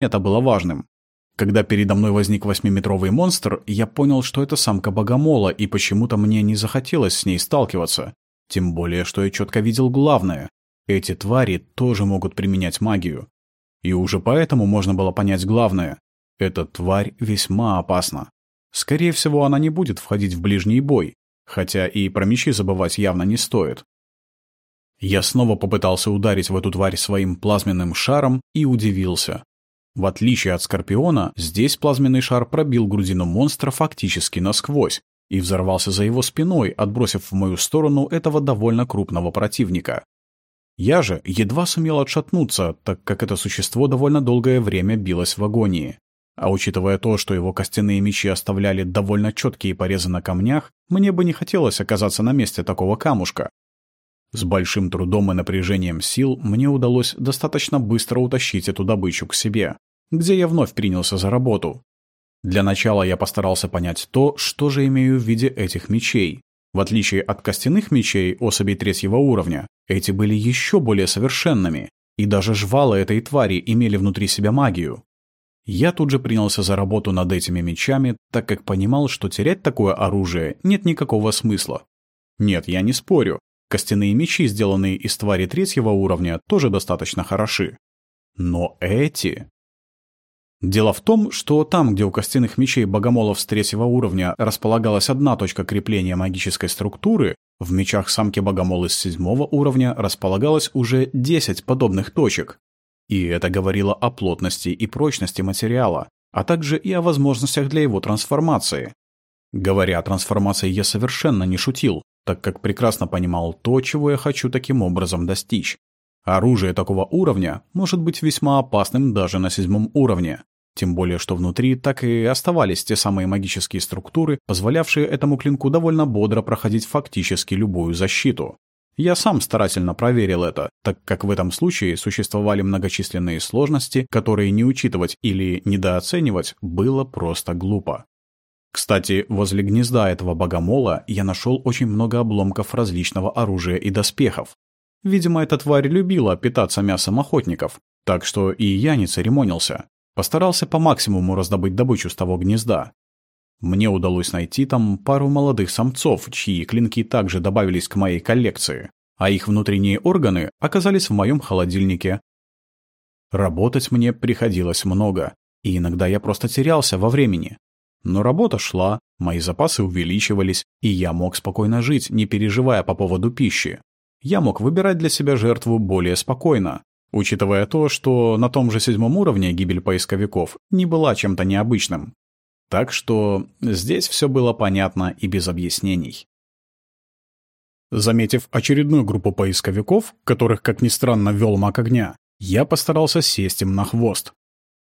это было важным. Когда передо мной возник восьмиметровый монстр, я понял, что это самка богомола, и почему-то мне не захотелось с ней сталкиваться. Тем более, что я четко видел главное. Эти твари тоже могут применять магию. И уже поэтому можно было понять главное. Эта тварь весьма опасна. Скорее всего, она не будет входить в ближний бой, хотя и про мечи забывать явно не стоит. Я снова попытался ударить в эту тварь своим плазменным шаром и удивился. В отличие от Скорпиона, здесь плазменный шар пробил грудину монстра фактически насквозь и взорвался за его спиной, отбросив в мою сторону этого довольно крупного противника. Я же едва сумел отшатнуться, так как это существо довольно долгое время билось в агонии. А учитывая то, что его костяные мечи оставляли довольно четкие порезы на камнях, мне бы не хотелось оказаться на месте такого камушка. С большим трудом и напряжением сил мне удалось достаточно быстро утащить эту добычу к себе, где я вновь принялся за работу. Для начала я постарался понять то, что же имею в виде этих мечей. В отличие от костяных мечей особей третьего уровня, эти были еще более совершенными, и даже жвалы этой твари имели внутри себя магию. Я тут же принялся за работу над этими мечами, так как понимал, что терять такое оружие нет никакого смысла. Нет, я не спорю. Костяные мечи, сделанные из твари третьего уровня, тоже достаточно хороши. Но эти... Дело в том, что там, где у костяных мечей богомолов с третьего уровня располагалась одна точка крепления магической структуры, в мечах самки богомолы с седьмого уровня располагалось уже 10 подобных точек. И это говорило о плотности и прочности материала, а также и о возможностях для его трансформации. Говоря о трансформации, я совершенно не шутил, так как прекрасно понимал то, чего я хочу таким образом достичь. Оружие такого уровня может быть весьма опасным даже на седьмом уровне. Тем более, что внутри так и оставались те самые магические структуры, позволявшие этому клинку довольно бодро проходить фактически любую защиту. Я сам старательно проверил это, так как в этом случае существовали многочисленные сложности, которые не учитывать или недооценивать было просто глупо. Кстати, возле гнезда этого богомола я нашел очень много обломков различного оружия и доспехов. Видимо, эта тварь любила питаться мясом охотников, так что и я не церемонился. Постарался по максимуму раздобыть добычу с того гнезда. Мне удалось найти там пару молодых самцов, чьи клинки также добавились к моей коллекции, а их внутренние органы оказались в моем холодильнике. Работать мне приходилось много, и иногда я просто терялся во времени. Но работа шла, мои запасы увеличивались, и я мог спокойно жить, не переживая по поводу пищи. Я мог выбирать для себя жертву более спокойно, учитывая то, что на том же седьмом уровне гибель поисковиков не была чем-то необычным. Так что здесь все было понятно и без объяснений. Заметив очередную группу поисковиков, которых, как ни странно, вел маг огня, я постарался сесть им на хвост.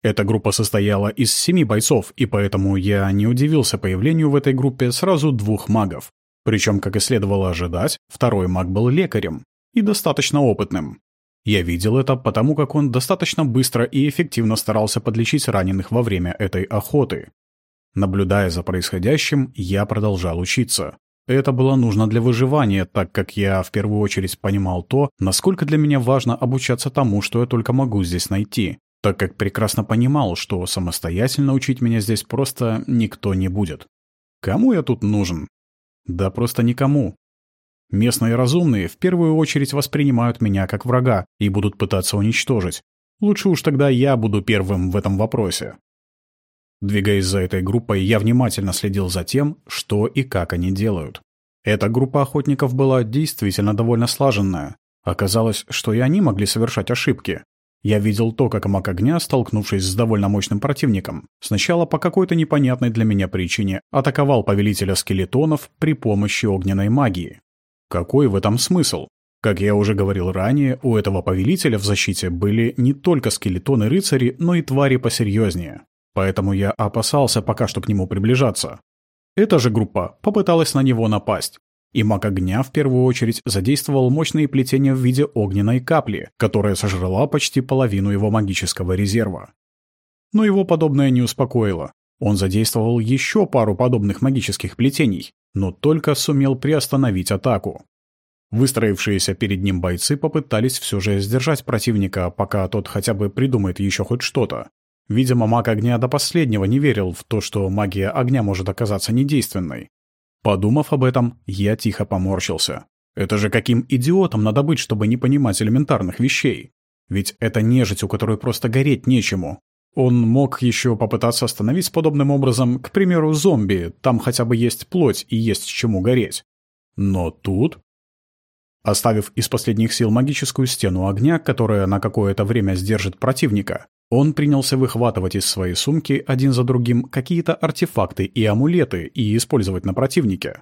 Эта группа состояла из семи бойцов, и поэтому я не удивился появлению в этой группе сразу двух магов. Причем, как и следовало ожидать, второй маг был лекарем и достаточно опытным. Я видел это потому, как он достаточно быстро и эффективно старался подлечить раненых во время этой охоты. Наблюдая за происходящим, я продолжал учиться. Это было нужно для выживания, так как я в первую очередь понимал то, насколько для меня важно обучаться тому, что я только могу здесь найти, так как прекрасно понимал, что самостоятельно учить меня здесь просто никто не будет. Кому я тут нужен? Да просто никому. Местные разумные в первую очередь воспринимают меня как врага и будут пытаться уничтожить. Лучше уж тогда я буду первым в этом вопросе. Двигаясь за этой группой, я внимательно следил за тем, что и как они делают. Эта группа охотников была действительно довольно слаженная. Оказалось, что и они могли совершать ошибки. Я видел то, как маг огня, столкнувшись с довольно мощным противником, сначала по какой-то непонятной для меня причине атаковал повелителя скелетонов при помощи огненной магии. Какой в этом смысл? Как я уже говорил ранее, у этого повелителя в защите были не только скелетоны-рыцари, но и твари посерьезнее. Поэтому я опасался пока что к нему приближаться. Эта же группа попыталась на него напасть. И маг огня в первую очередь задействовал мощные плетения в виде огненной капли, которая сожрала почти половину его магического резерва. Но его подобное не успокоило. Он задействовал еще пару подобных магических плетений, но только сумел приостановить атаку. Выстроившиеся перед ним бойцы попытались все же сдержать противника, пока тот хотя бы придумает еще хоть что-то. Видимо, маг огня до последнего не верил в то, что магия огня может оказаться недейственной. Подумав об этом, я тихо поморщился. Это же каким идиотом надо быть, чтобы не понимать элементарных вещей? Ведь это нежить, у которой просто гореть нечему. Он мог еще попытаться остановить подобным образом, к примеру, зомби, там хотя бы есть плоть и есть чему гореть. Но тут... Оставив из последних сил магическую стену огня, которая на какое-то время сдержит противника, он принялся выхватывать из своей сумки один за другим какие-то артефакты и амулеты и использовать на противнике.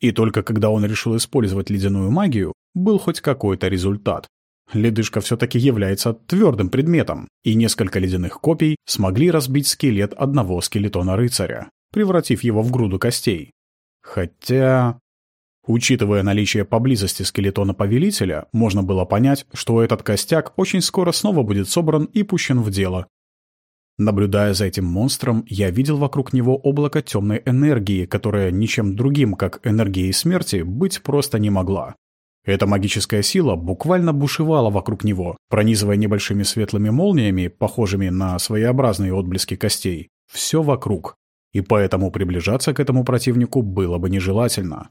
И только когда он решил использовать ледяную магию, был хоть какой-то результат. Ледышка все-таки является твердым предметом, и несколько ледяных копий смогли разбить скелет одного скелетона рыцаря, превратив его в груду костей. Хотя... Учитывая наличие поблизости скелетона повелителя, можно было понять, что этот костяк очень скоро снова будет собран и пущен в дело. Наблюдая за этим монстром, я видел вокруг него облако темной энергии, которая ничем другим, как энергией смерти, быть просто не могла. Эта магическая сила буквально бушевала вокруг него, пронизывая небольшими светлыми молниями, похожими на своеобразные отблески костей, все вокруг. И поэтому приближаться к этому противнику было бы нежелательно.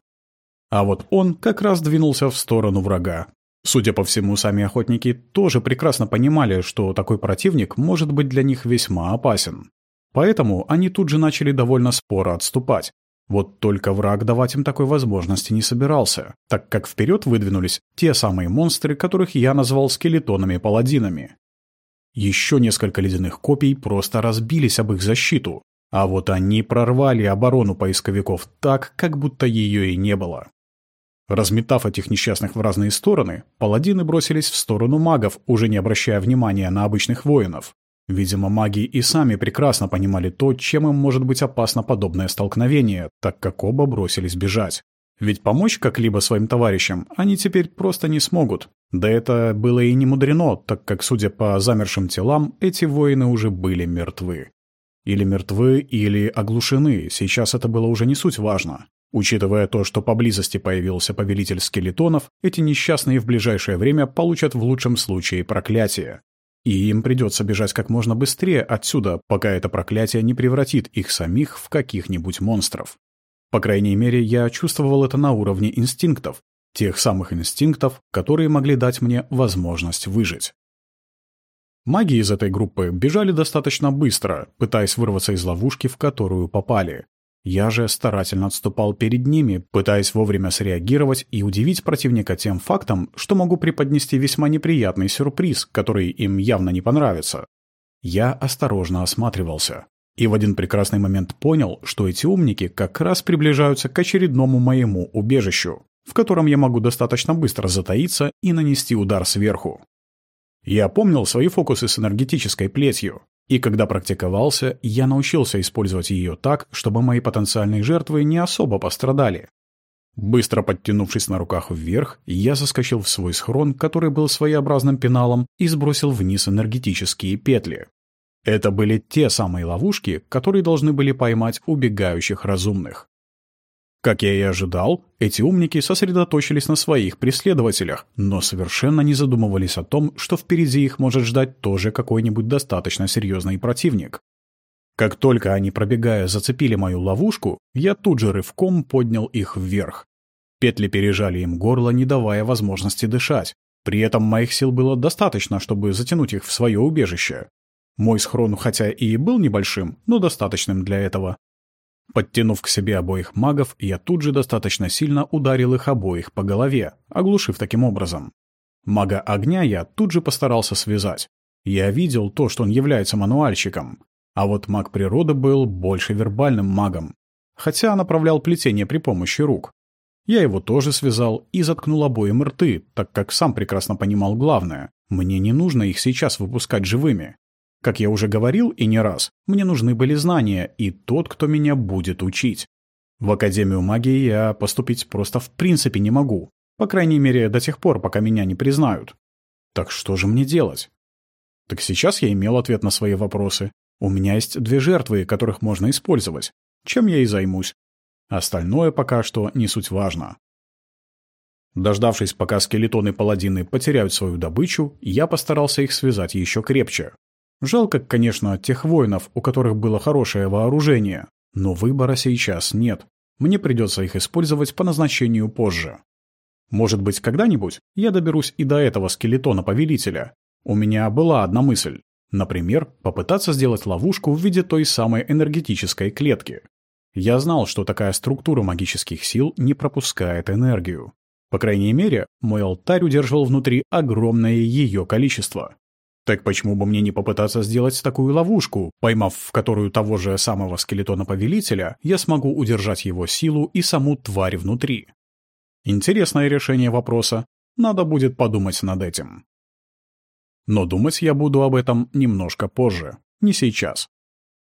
А вот он как раз двинулся в сторону врага. Судя по всему, сами охотники тоже прекрасно понимали, что такой противник может быть для них весьма опасен. Поэтому они тут же начали довольно споро отступать. Вот только враг давать им такой возможности не собирался, так как вперед выдвинулись те самые монстры, которых я назвал скелетонами-паладинами. Еще несколько ледяных копий просто разбились об их защиту, а вот они прорвали оборону поисковиков так, как будто ее и не было. Разметав этих несчастных в разные стороны, паладины бросились в сторону магов, уже не обращая внимания на обычных воинов. Видимо, маги и сами прекрасно понимали то, чем им может быть опасно подобное столкновение, так как оба бросились бежать. Ведь помочь как-либо своим товарищам они теперь просто не смогут. Да это было и не мудрено, так как, судя по замершим телам, эти воины уже были мертвы. Или мертвы, или оглушены, сейчас это было уже не суть важно. Учитывая то, что поблизости появился повелитель скелетонов, эти несчастные в ближайшее время получат в лучшем случае проклятие. И им придется бежать как можно быстрее отсюда, пока это проклятие не превратит их самих в каких-нибудь монстров. По крайней мере, я чувствовал это на уровне инстинктов, тех самых инстинктов, которые могли дать мне возможность выжить. Маги из этой группы бежали достаточно быстро, пытаясь вырваться из ловушки, в которую попали. Я же старательно отступал перед ними, пытаясь вовремя среагировать и удивить противника тем фактом, что могу преподнести весьма неприятный сюрприз, который им явно не понравится. Я осторожно осматривался. И в один прекрасный момент понял, что эти умники как раз приближаются к очередному моему убежищу, в котором я могу достаточно быстро затаиться и нанести удар сверху. Я помнил свои фокусы с энергетической плетью, и когда практиковался, я научился использовать ее так, чтобы мои потенциальные жертвы не особо пострадали. Быстро подтянувшись на руках вверх, я заскочил в свой схрон, который был своеобразным пеналом, и сбросил вниз энергетические петли. Это были те самые ловушки, которые должны были поймать убегающих разумных. Как я и ожидал, эти умники сосредоточились на своих преследователях, но совершенно не задумывались о том, что впереди их может ждать тоже какой-нибудь достаточно серьезный противник. Как только они, пробегая, зацепили мою ловушку, я тут же рывком поднял их вверх. Петли пережали им горло, не давая возможности дышать. При этом моих сил было достаточно, чтобы затянуть их в свое убежище. Мой схрон хотя и был небольшим, но достаточным для этого. Подтянув к себе обоих магов, я тут же достаточно сильно ударил их обоих по голове, оглушив таким образом. Мага огня я тут же постарался связать. Я видел то, что он является мануальщиком. А вот маг природы был больше вербальным магом. Хотя направлял плетение при помощи рук. Я его тоже связал и заткнул обоим рты, так как сам прекрасно понимал главное. Мне не нужно их сейчас выпускать живыми. Как я уже говорил и не раз, мне нужны были знания и тот, кто меня будет учить. В Академию магии я поступить просто в принципе не могу. По крайней мере, до тех пор, пока меня не признают. Так что же мне делать? Так сейчас я имел ответ на свои вопросы. У меня есть две жертвы, которых можно использовать. Чем я и займусь. Остальное пока что не суть важно. Дождавшись, пока скелетоны-паладины потеряют свою добычу, я постарался их связать еще крепче. Жалко, конечно, тех воинов, у которых было хорошее вооружение, но выбора сейчас нет. Мне придется их использовать по назначению позже. Может быть, когда-нибудь я доберусь и до этого скелетона-повелителя. У меня была одна мысль. Например, попытаться сделать ловушку в виде той самой энергетической клетки. Я знал, что такая структура магических сил не пропускает энергию. По крайней мере, мой алтарь удерживал внутри огромное ее количество. Так почему бы мне не попытаться сделать такую ловушку, поймав в которую того же самого скелетона-повелителя, я смогу удержать его силу и саму тварь внутри? Интересное решение вопроса. Надо будет подумать над этим. Но думать я буду об этом немножко позже, не сейчас.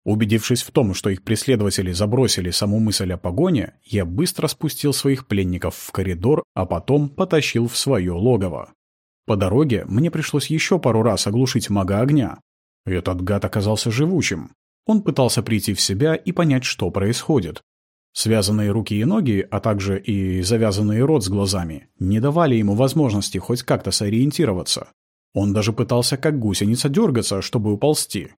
Убедившись в том, что их преследователи забросили саму мысль о погоне, я быстро спустил своих пленников в коридор, а потом потащил в свое логово. По дороге мне пришлось еще пару раз оглушить мага огня. Этот гад оказался живучим. Он пытался прийти в себя и понять, что происходит. Связанные руки и ноги, а также и завязанный рот с глазами, не давали ему возможности хоть как-то сориентироваться. Он даже пытался как гусеница дергаться, чтобы уползти.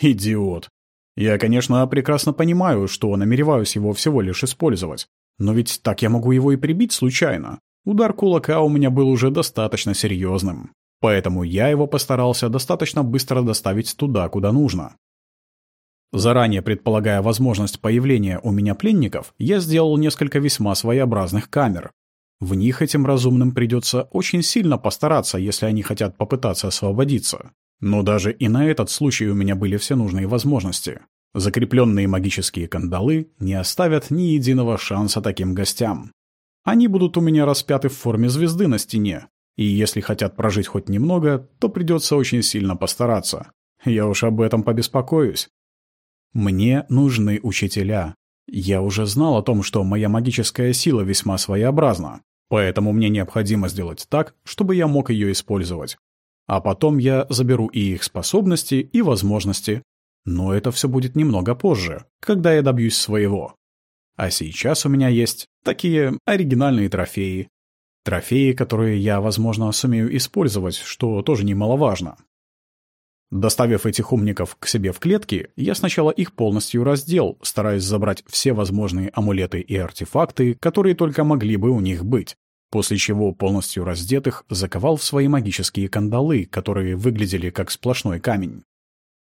Идиот. Я, конечно, прекрасно понимаю, что намереваюсь его всего лишь использовать. Но ведь так я могу его и прибить случайно. Удар кулака у меня был уже достаточно серьезным. Поэтому я его постарался достаточно быстро доставить туда, куда нужно. Заранее предполагая возможность появления у меня пленников, я сделал несколько весьма своеобразных камер. В них этим разумным придется очень сильно постараться, если они хотят попытаться освободиться. Но даже и на этот случай у меня были все нужные возможности. Закрепленные магические кандалы не оставят ни единого шанса таким гостям. Они будут у меня распяты в форме звезды на стене, и если хотят прожить хоть немного, то придется очень сильно постараться. Я уж об этом побеспокоюсь. Мне нужны учителя. Я уже знал о том, что моя магическая сила весьма своеобразна, поэтому мне необходимо сделать так, чтобы я мог ее использовать. А потом я заберу и их способности, и возможности. Но это все будет немного позже, когда я добьюсь своего. А сейчас у меня есть такие оригинальные трофеи. Трофеи, которые я, возможно, сумею использовать, что тоже немаловажно. Доставив этих умников к себе в клетки, я сначала их полностью раздел, стараясь забрать все возможные амулеты и артефакты, которые только могли бы у них быть, после чего полностью раздетых заковал в свои магические кандалы, которые выглядели как сплошной камень.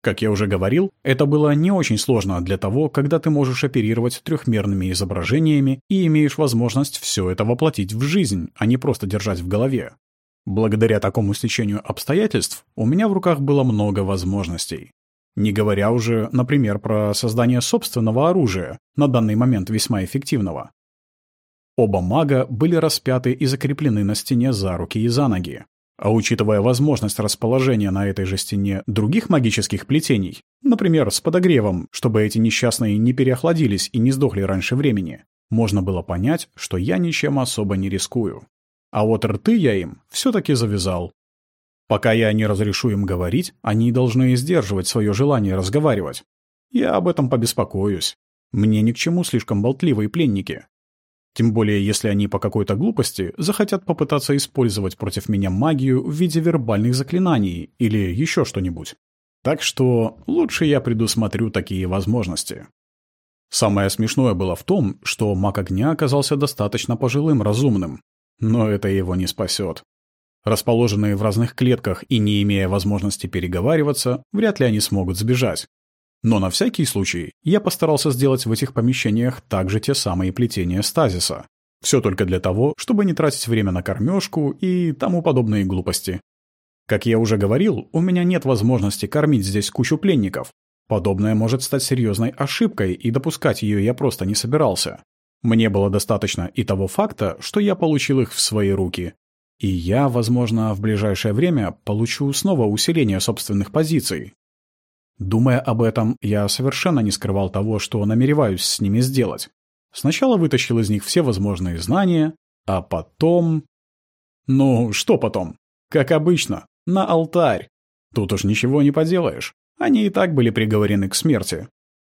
Как я уже говорил, это было не очень сложно для того, когда ты можешь оперировать трехмерными изображениями и имеешь возможность все это воплотить в жизнь, а не просто держать в голове. Благодаря такому стечению обстоятельств у меня в руках было много возможностей. Не говоря уже, например, про создание собственного оружия, на данный момент весьма эффективного. Оба мага были распяты и закреплены на стене за руки и за ноги. А учитывая возможность расположения на этой же стене других магических плетений, например, с подогревом, чтобы эти несчастные не переохладились и не сдохли раньше времени, можно было понять, что я ничем особо не рискую. А вот рты я им все-таки завязал. Пока я не разрешу им говорить, они должны сдерживать свое желание разговаривать. Я об этом побеспокоюсь. Мне ни к чему слишком болтливые пленники. Тем более, если они по какой-то глупости захотят попытаться использовать против меня магию в виде вербальных заклинаний или еще что-нибудь. Так что лучше я предусмотрю такие возможности. Самое смешное было в том, что маг огня оказался достаточно пожилым разумным, но это его не спасет. Расположенные в разных клетках и не имея возможности переговариваться, вряд ли они смогут сбежать. Но на всякий случай я постарался сделать в этих помещениях также те самые плетения стазиса. Все только для того, чтобы не тратить время на кормежку и тому подобные глупости. Как я уже говорил, у меня нет возможности кормить здесь кучу пленников. Подобное может стать серьезной ошибкой, и допускать ее я просто не собирался. Мне было достаточно и того факта, что я получил их в свои руки. И я, возможно, в ближайшее время получу снова усиление собственных позиций, Думая об этом, я совершенно не скрывал того, что намереваюсь с ними сделать. Сначала вытащил из них все возможные знания, а потом... Ну, что потом? Как обычно, на алтарь. Тут уж ничего не поделаешь. Они и так были приговорены к смерти.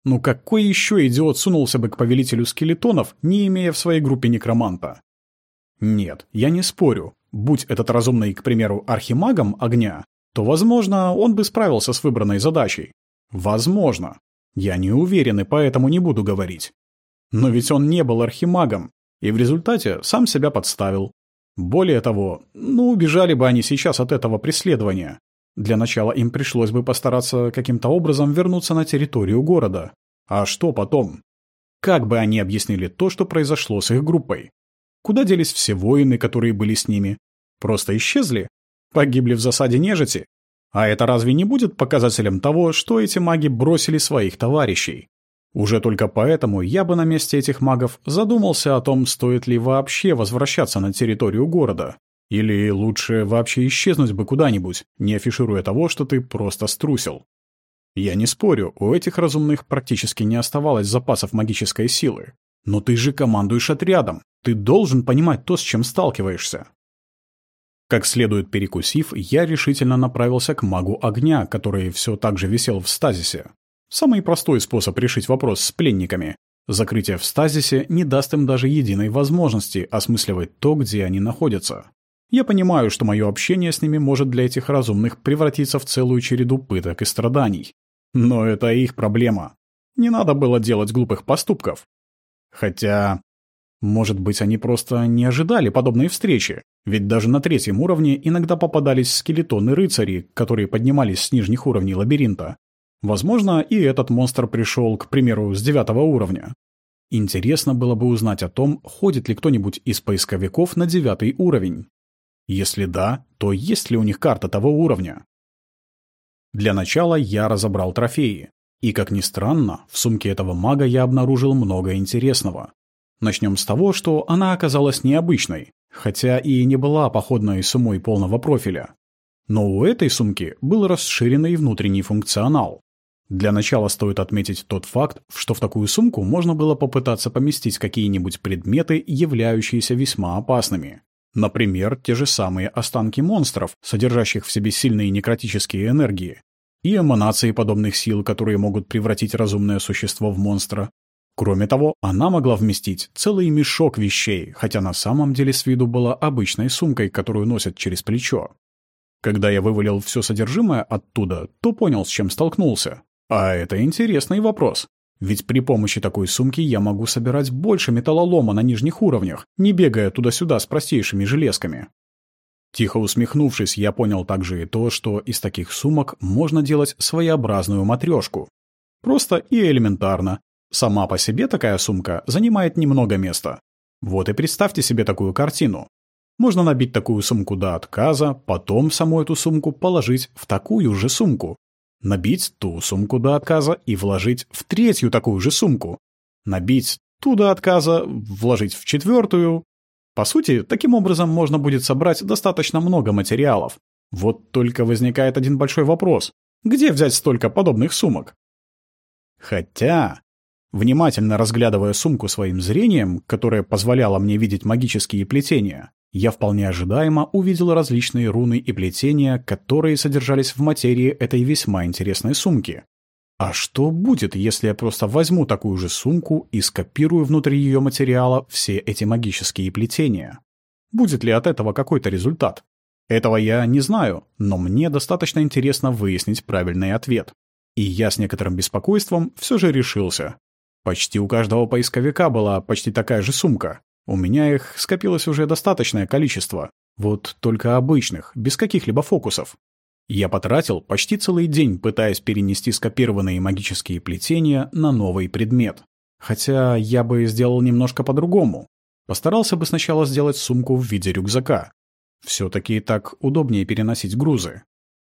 Ну какой еще идиот сунулся бы к повелителю скелетонов, не имея в своей группе некроманта? Нет, я не спорю. Будь этот разумный, к примеру, архимагом огня, то, возможно, он бы справился с выбранной задачей. Возможно. Я не уверен и поэтому не буду говорить. Но ведь он не был архимагом, и в результате сам себя подставил. Более того, ну, убежали бы они сейчас от этого преследования. Для начала им пришлось бы постараться каким-то образом вернуться на территорию города. А что потом? Как бы они объяснили то, что произошло с их группой? Куда делись все воины, которые были с ними? Просто исчезли? Погибли в засаде нежити? А это разве не будет показателем того, что эти маги бросили своих товарищей? Уже только поэтому я бы на месте этих магов задумался о том, стоит ли вообще возвращаться на территорию города. Или лучше вообще исчезнуть бы куда-нибудь, не афишируя того, что ты просто струсил. Я не спорю, у этих разумных практически не оставалось запасов магической силы. Но ты же командуешь отрядом. Ты должен понимать то, с чем сталкиваешься. Как следует перекусив, я решительно направился к магу огня, который все так же висел в стазисе. Самый простой способ решить вопрос с пленниками. Закрытие в стазисе не даст им даже единой возможности осмысливать то, где они находятся. Я понимаю, что мое общение с ними может для этих разумных превратиться в целую череду пыток и страданий. Но это их проблема. Не надо было делать глупых поступков. Хотя, может быть, они просто не ожидали подобной встречи, ведь даже на третьем уровне иногда попадались скелетоны-рыцари, которые поднимались с нижних уровней лабиринта. Возможно, и этот монстр пришел, к примеру, с девятого уровня. Интересно было бы узнать о том, ходит ли кто-нибудь из поисковиков на девятый уровень. Если да, то есть ли у них карта того уровня? Для начала я разобрал трофеи. И, как ни странно, в сумке этого мага я обнаружил много интересного. Начнем с того, что она оказалась необычной, хотя и не была походной суммой полного профиля. Но у этой сумки был расширенный внутренний функционал. Для начала стоит отметить тот факт, что в такую сумку можно было попытаться поместить какие-нибудь предметы, являющиеся весьма опасными. Например, те же самые останки монстров, содержащих в себе сильные некротические энергии, и эманации подобных сил, которые могут превратить разумное существо в монстра. Кроме того, она могла вместить целый мешок вещей, хотя на самом деле с виду была обычной сумкой, которую носят через плечо. Когда я вывалил все содержимое оттуда, то понял, с чем столкнулся. А это интересный вопрос. Ведь при помощи такой сумки я могу собирать больше металлолома на нижних уровнях, не бегая туда-сюда с простейшими железками. Тихо усмехнувшись, я понял также и то, что из таких сумок можно делать своеобразную матрешку. Просто и элементарно. Сама по себе такая сумка занимает немного места. Вот и представьте себе такую картину. Можно набить такую сумку до отказа, потом саму эту сумку положить в такую же сумку, Набить ту сумку до отказа и вложить в третью такую же сумку. Набить ту до отказа, вложить в четвертую. По сути, таким образом можно будет собрать достаточно много материалов. Вот только возникает один большой вопрос. Где взять столько подобных сумок? Хотя, внимательно разглядывая сумку своим зрением, которое позволяло мне видеть магические плетения, я вполне ожидаемо увидел различные руны и плетения, которые содержались в материи этой весьма интересной сумки. А что будет, если я просто возьму такую же сумку и скопирую внутри ее материала все эти магические плетения? Будет ли от этого какой-то результат? Этого я не знаю, но мне достаточно интересно выяснить правильный ответ. И я с некоторым беспокойством все же решился. Почти у каждого поисковика была почти такая же сумка, у меня их скопилось уже достаточное количество. Вот только обычных, без каких-либо фокусов. Я потратил почти целый день, пытаясь перенести скопированные магические плетения на новый предмет. Хотя я бы сделал немножко по-другому. Постарался бы сначала сделать сумку в виде рюкзака. Все-таки так удобнее переносить грузы.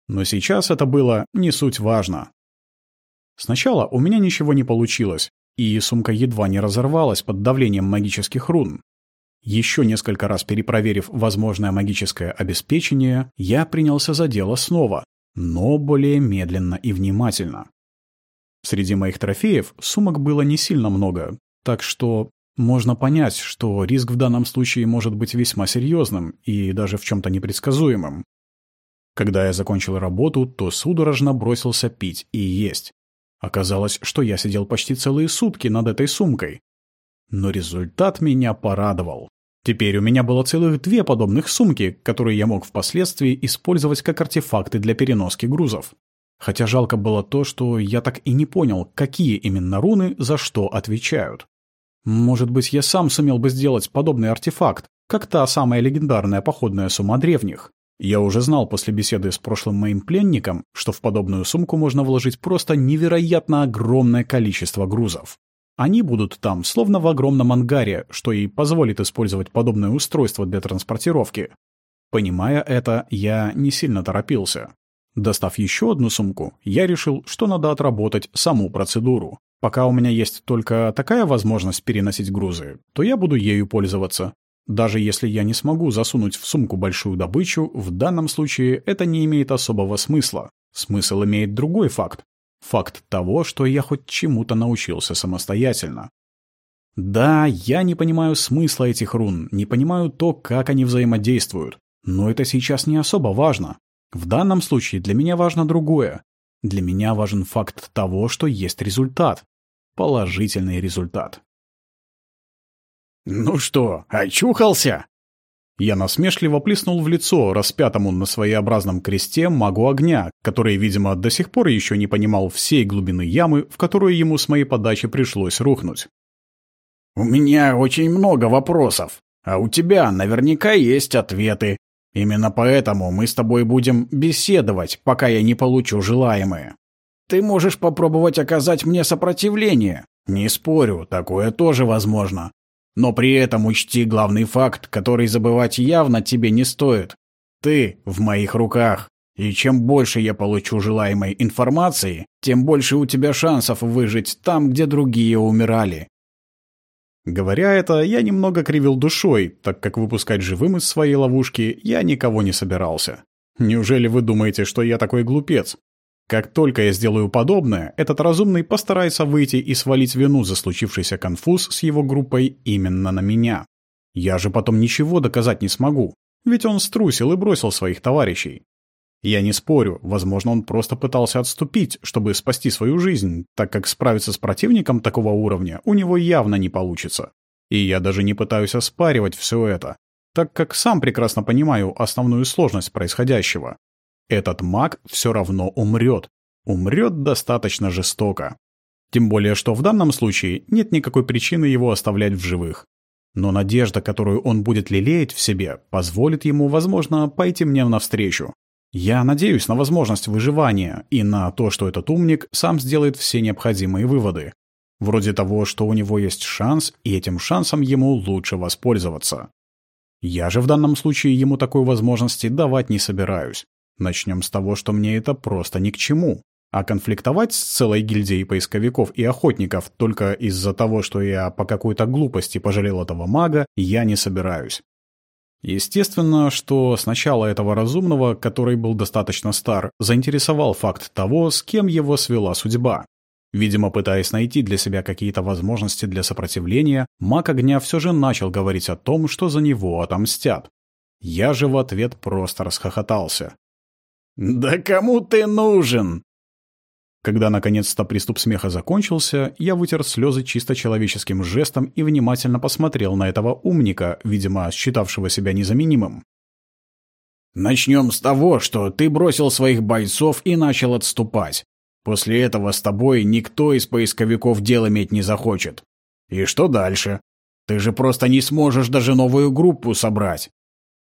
Но сейчас это было не суть важно. Сначала у меня ничего не получилось, и сумка едва не разорвалась под давлением магических рун. Еще несколько раз перепроверив возможное магическое обеспечение, я принялся за дело снова, но более медленно и внимательно. Среди моих трофеев сумок было не сильно много, так что можно понять, что риск в данном случае может быть весьма серьезным и даже в чем-то непредсказуемым. Когда я закончил работу, то судорожно бросился пить и есть. Оказалось, что я сидел почти целые сутки над этой сумкой. Но результат меня порадовал. Теперь у меня было целых две подобных сумки, которые я мог впоследствии использовать как артефакты для переноски грузов. Хотя жалко было то, что я так и не понял, какие именно руны за что отвечают. Может быть, я сам сумел бы сделать подобный артефакт, как та самая легендарная походная сумма древних. Я уже знал после беседы с прошлым моим пленником, что в подобную сумку можно вложить просто невероятно огромное количество грузов. Они будут там, словно в огромном ангаре, что и позволит использовать подобное устройство для транспортировки. Понимая это, я не сильно торопился. Достав еще одну сумку, я решил, что надо отработать саму процедуру. Пока у меня есть только такая возможность переносить грузы, то я буду ею пользоваться. Даже если я не смогу засунуть в сумку большую добычу, в данном случае это не имеет особого смысла. Смысл имеет другой факт. Факт того, что я хоть чему-то научился самостоятельно. Да, я не понимаю смысла этих рун, не понимаю то, как они взаимодействуют. Но это сейчас не особо важно. В данном случае для меня важно другое. Для меня важен факт того, что есть результат. Положительный результат. «Ну что, очухался?» Я насмешливо плеснул в лицо распятому на своеобразном кресте магу огня, который, видимо, до сих пор еще не понимал всей глубины ямы, в которую ему с моей подачи пришлось рухнуть. «У меня очень много вопросов, а у тебя наверняка есть ответы. Именно поэтому мы с тобой будем беседовать, пока я не получу желаемое. Ты можешь попробовать оказать мне сопротивление. Не спорю, такое тоже возможно. Но при этом учти главный факт, который забывать явно тебе не стоит. Ты в моих руках. И чем больше я получу желаемой информации, тем больше у тебя шансов выжить там, где другие умирали. Говоря это, я немного кривил душой, так как выпускать живым из своей ловушки я никого не собирался. Неужели вы думаете, что я такой глупец? Как только я сделаю подобное, этот разумный постарается выйти и свалить вину за случившийся конфуз с его группой именно на меня. Я же потом ничего доказать не смогу, ведь он струсил и бросил своих товарищей. Я не спорю, возможно, он просто пытался отступить, чтобы спасти свою жизнь, так как справиться с противником такого уровня у него явно не получится. И я даже не пытаюсь оспаривать все это, так как сам прекрасно понимаю основную сложность происходящего. Этот маг все равно умрет. Умрет достаточно жестоко. Тем более, что в данном случае нет никакой причины его оставлять в живых. Но надежда, которую он будет лелеять в себе, позволит ему, возможно, пойти мне навстречу. Я надеюсь на возможность выживания и на то, что этот умник сам сделает все необходимые выводы. Вроде того, что у него есть шанс, и этим шансом ему лучше воспользоваться. Я же в данном случае ему такой возможности давать не собираюсь. Начнем с того, что мне это просто ни к чему. А конфликтовать с целой гильдией поисковиков и охотников только из-за того, что я по какой-то глупости пожалел этого мага, я не собираюсь. Естественно, что сначала этого разумного, который был достаточно стар, заинтересовал факт того, с кем его свела судьба. Видимо, пытаясь найти для себя какие-то возможности для сопротивления, маг огня все же начал говорить о том, что за него отомстят. Я же в ответ просто расхохотался. «Да кому ты нужен?» Когда наконец-то приступ смеха закончился, я вытер слезы чисто человеческим жестом и внимательно посмотрел на этого умника, видимо, считавшего себя незаменимым. «Начнем с того, что ты бросил своих бойцов и начал отступать. После этого с тобой никто из поисковиков дел иметь не захочет. И что дальше? Ты же просто не сможешь даже новую группу собрать.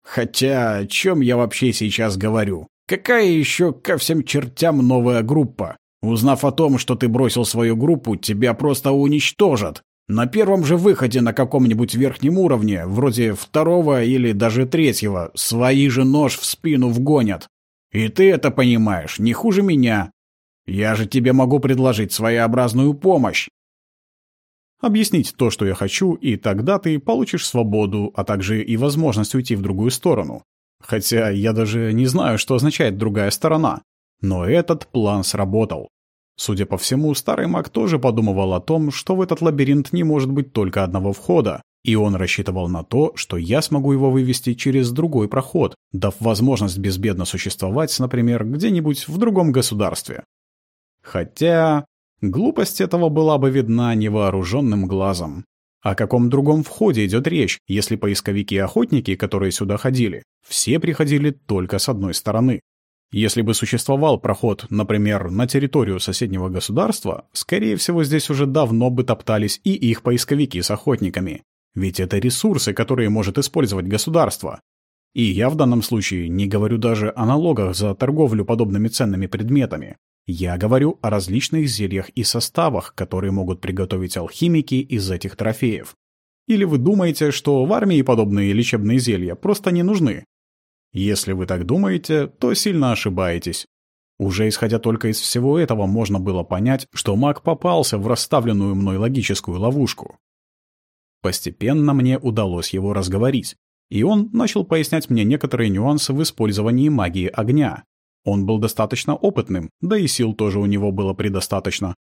Хотя, о чем я вообще сейчас говорю? Какая еще ко всем чертям новая группа? Узнав о том, что ты бросил свою группу, тебя просто уничтожат. На первом же выходе на каком-нибудь верхнем уровне, вроде второго или даже третьего, свои же нож в спину вгонят. И ты это понимаешь, не хуже меня. Я же тебе могу предложить своеобразную помощь. Объяснить то, что я хочу, и тогда ты получишь свободу, а также и возможность уйти в другую сторону. Хотя я даже не знаю, что означает другая сторона. Но этот план сработал. Судя по всему, старый маг тоже подумывал о том, что в этот лабиринт не может быть только одного входа, и он рассчитывал на то, что я смогу его вывести через другой проход, дав возможность безбедно существовать, например, где-нибудь в другом государстве. Хотя глупость этого была бы видна невооруженным глазом. О каком другом входе идет речь, если поисковики и охотники, которые сюда ходили, все приходили только с одной стороны? Если бы существовал проход, например, на территорию соседнего государства, скорее всего, здесь уже давно бы топтались и их поисковики с охотниками. Ведь это ресурсы, которые может использовать государство. И я в данном случае не говорю даже о налогах за торговлю подобными ценными предметами. Я говорю о различных зельях и составах, которые могут приготовить алхимики из этих трофеев. Или вы думаете, что в армии подобные лечебные зелья просто не нужны? Если вы так думаете, то сильно ошибаетесь. Уже исходя только из всего этого, можно было понять, что маг попался в расставленную мной логическую ловушку. Постепенно мне удалось его разговорить, и он начал пояснять мне некоторые нюансы в использовании магии огня, он был достаточно опытным, да и сил тоже у него было предостаточно.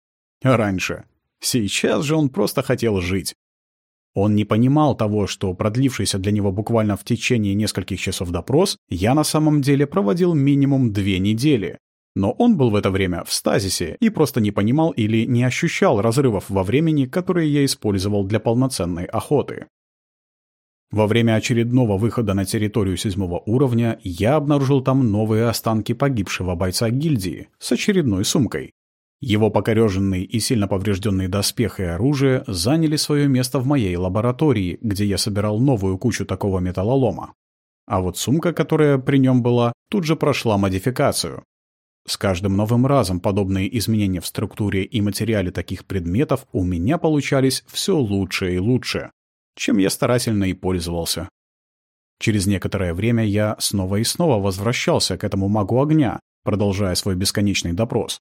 Раньше. Сейчас же он просто хотел жить. Он не понимал того, что продлившийся для него буквально в течение нескольких часов допрос я на самом деле проводил минимум две недели. Но он был в это время в стазисе и просто не понимал или не ощущал разрывов во времени, которые я использовал для полноценной охоты. Во время очередного выхода на территорию седьмого уровня я обнаружил там новые останки погибшего бойца гильдии с очередной сумкой. Его покореженный и сильно поврежденный доспех и оружие заняли свое место в моей лаборатории, где я собирал новую кучу такого металлолома. А вот сумка, которая при нем была, тут же прошла модификацию. С каждым новым разом подобные изменения в структуре и материале таких предметов у меня получались все лучше и лучше чем я старательно и пользовался. Через некоторое время я снова и снова возвращался к этому магу огня, продолжая свой бесконечный допрос.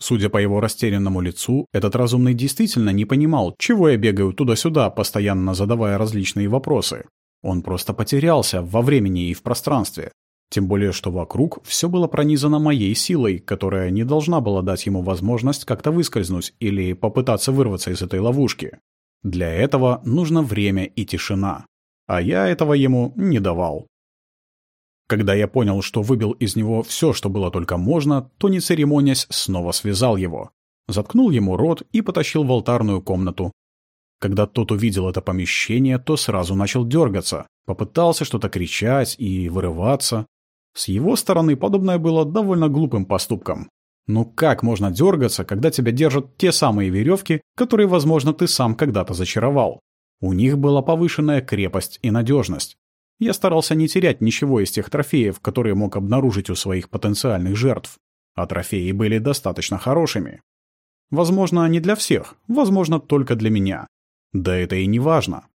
Судя по его растерянному лицу, этот разумный действительно не понимал, чего я бегаю туда-сюда, постоянно задавая различные вопросы. Он просто потерялся во времени и в пространстве. Тем более, что вокруг все было пронизано моей силой, которая не должна была дать ему возможность как-то выскользнуть или попытаться вырваться из этой ловушки. Для этого нужно время и тишина. А я этого ему не давал. Когда я понял, что выбил из него все, что было только можно, то, не церемонясь, снова связал его. Заткнул ему рот и потащил в алтарную комнату. Когда тот увидел это помещение, то сразу начал дергаться, попытался что-то кричать и вырываться. С его стороны подобное было довольно глупым поступком. Ну как можно дергаться, когда тебя держат те самые веревки, которые, возможно, ты сам когда-то зачаровал? У них была повышенная крепость и надежность. Я старался не терять ничего из тех трофеев, которые мог обнаружить у своих потенциальных жертв. А трофеи были достаточно хорошими. Возможно, не для всех, возможно, только для меня. Да это и не важно.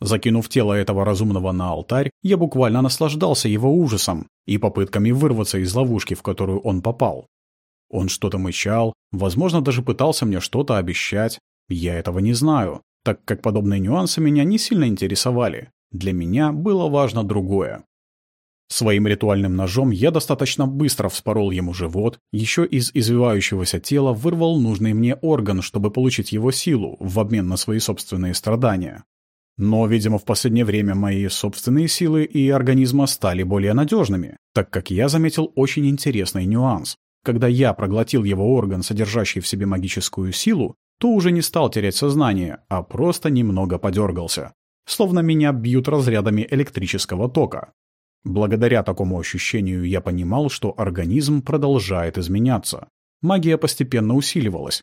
Закинув тело этого разумного на алтарь, я буквально наслаждался его ужасом и попытками вырваться из ловушки, в которую он попал. Он что-то мычал, возможно, даже пытался мне что-то обещать. Я этого не знаю, так как подобные нюансы меня не сильно интересовали. Для меня было важно другое. Своим ритуальным ножом я достаточно быстро вспорол ему живот, еще из извивающегося тела вырвал нужный мне орган, чтобы получить его силу в обмен на свои собственные страдания. Но, видимо, в последнее время мои собственные силы и организма стали более надежными, так как я заметил очень интересный нюанс. Когда я проглотил его орган, содержащий в себе магическую силу, то уже не стал терять сознание, а просто немного подергался. Словно меня бьют разрядами электрического тока. Благодаря такому ощущению я понимал, что организм продолжает изменяться. Магия постепенно усиливалась,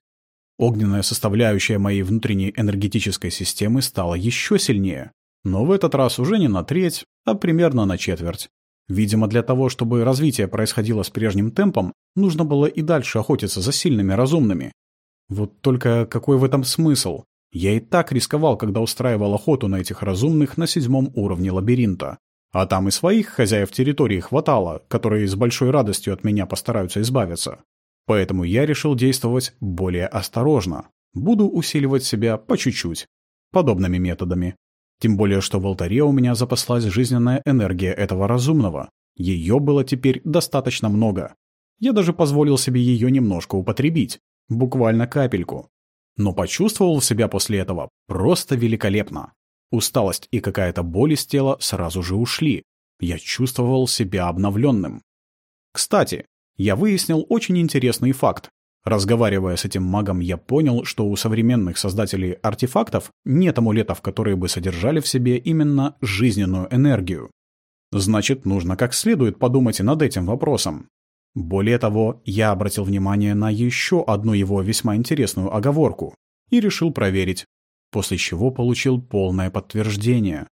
Огненная составляющая моей внутренней энергетической системы стала еще сильнее. Но в этот раз уже не на треть, а примерно на четверть. Видимо, для того, чтобы развитие происходило с прежним темпом, нужно было и дальше охотиться за сильными разумными. Вот только какой в этом смысл? Я и так рисковал, когда устраивал охоту на этих разумных на седьмом уровне лабиринта. А там и своих хозяев территории хватало, которые с большой радостью от меня постараются избавиться. Поэтому я решил действовать более осторожно. Буду усиливать себя по чуть-чуть. Подобными методами. Тем более, что в алтаре у меня запаслась жизненная энергия этого разумного. Ее было теперь достаточно много. Я даже позволил себе ее немножко употребить. Буквально капельку. Но почувствовал себя после этого просто великолепно. Усталость и какая-то боль из тела сразу же ушли. Я чувствовал себя обновленным. Кстати, я выяснил очень интересный факт. Разговаривая с этим магом, я понял, что у современных создателей артефактов нет амулетов, которые бы содержали в себе именно жизненную энергию. Значит, нужно как следует подумать и над этим вопросом. Более того, я обратил внимание на еще одну его весьма интересную оговорку и решил проверить, после чего получил полное подтверждение.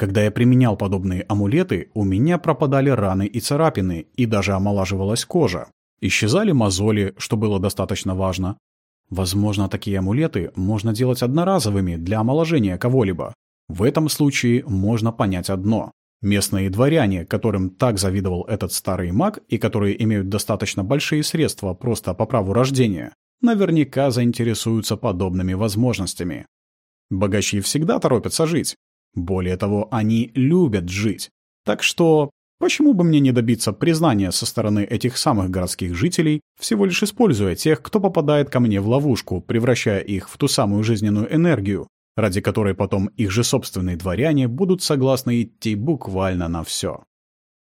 Когда я применял подобные амулеты, у меня пропадали раны и царапины, и даже омолаживалась кожа. Исчезали мозоли, что было достаточно важно. Возможно, такие амулеты можно делать одноразовыми для омоложения кого-либо. В этом случае можно понять одно. Местные дворяне, которым так завидовал этот старый маг и которые имеют достаточно большие средства просто по праву рождения, наверняка заинтересуются подобными возможностями. Богачи всегда торопятся жить, более того, они любят жить. Так что почему бы мне не добиться признания со стороны этих самых городских жителей, всего лишь используя тех, кто попадает ко мне в ловушку, превращая их в ту самую жизненную энергию, ради которой потом их же собственные дворяне будут согласны идти буквально на все.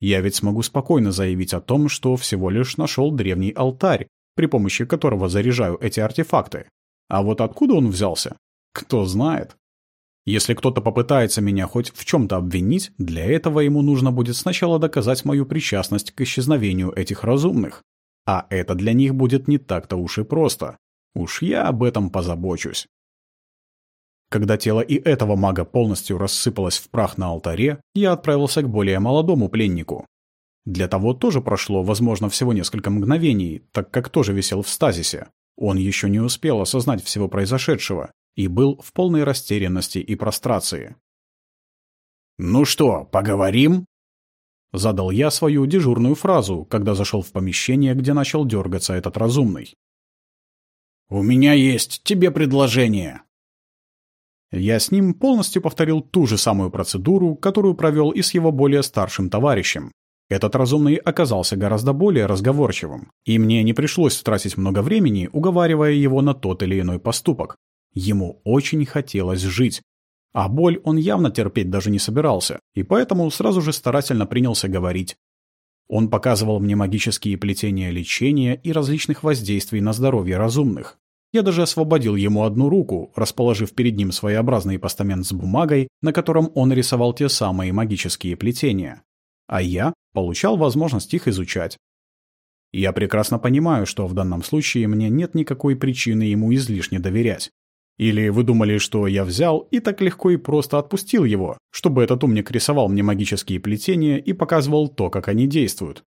Я ведь смогу спокойно заявить о том, что всего лишь нашел древний алтарь, при помощи которого заряжаю эти артефакты. А вот откуда он взялся? Кто знает. Если кто-то попытается меня хоть в чем-то обвинить, для этого ему нужно будет сначала доказать мою причастность к исчезновению этих разумных. А это для них будет не так-то уж и просто. Уж я об этом позабочусь. Когда тело и этого мага полностью рассыпалось в прах на алтаре, я отправился к более молодому пленнику. Для того тоже прошло, возможно, всего несколько мгновений, так как тоже висел в стазисе. Он еще не успел осознать всего произошедшего, и был в полной растерянности и прострации. «Ну что, поговорим?» Задал я свою дежурную фразу, когда зашел в помещение, где начал дергаться этот разумный. «У меня есть тебе предложение». Я с ним полностью повторил ту же самую процедуру, которую провел и с его более старшим товарищем. Этот разумный оказался гораздо более разговорчивым, и мне не пришлось тратить много времени, уговаривая его на тот или иной поступок. Ему очень хотелось жить. А боль он явно терпеть даже не собирался, и поэтому сразу же старательно принялся говорить. Он показывал мне магические плетения лечения и различных воздействий на здоровье разумных. Я даже освободил ему одну руку, расположив перед ним своеобразный постамент с бумагой, на котором он рисовал те самые магические плетения. А я получал возможность их изучать. Я прекрасно понимаю, что в данном случае мне нет никакой причины ему излишне доверять. Или вы думали, что я взял и так легко и просто отпустил его, чтобы этот умник рисовал мне магические плетения и показывал то, как они действуют?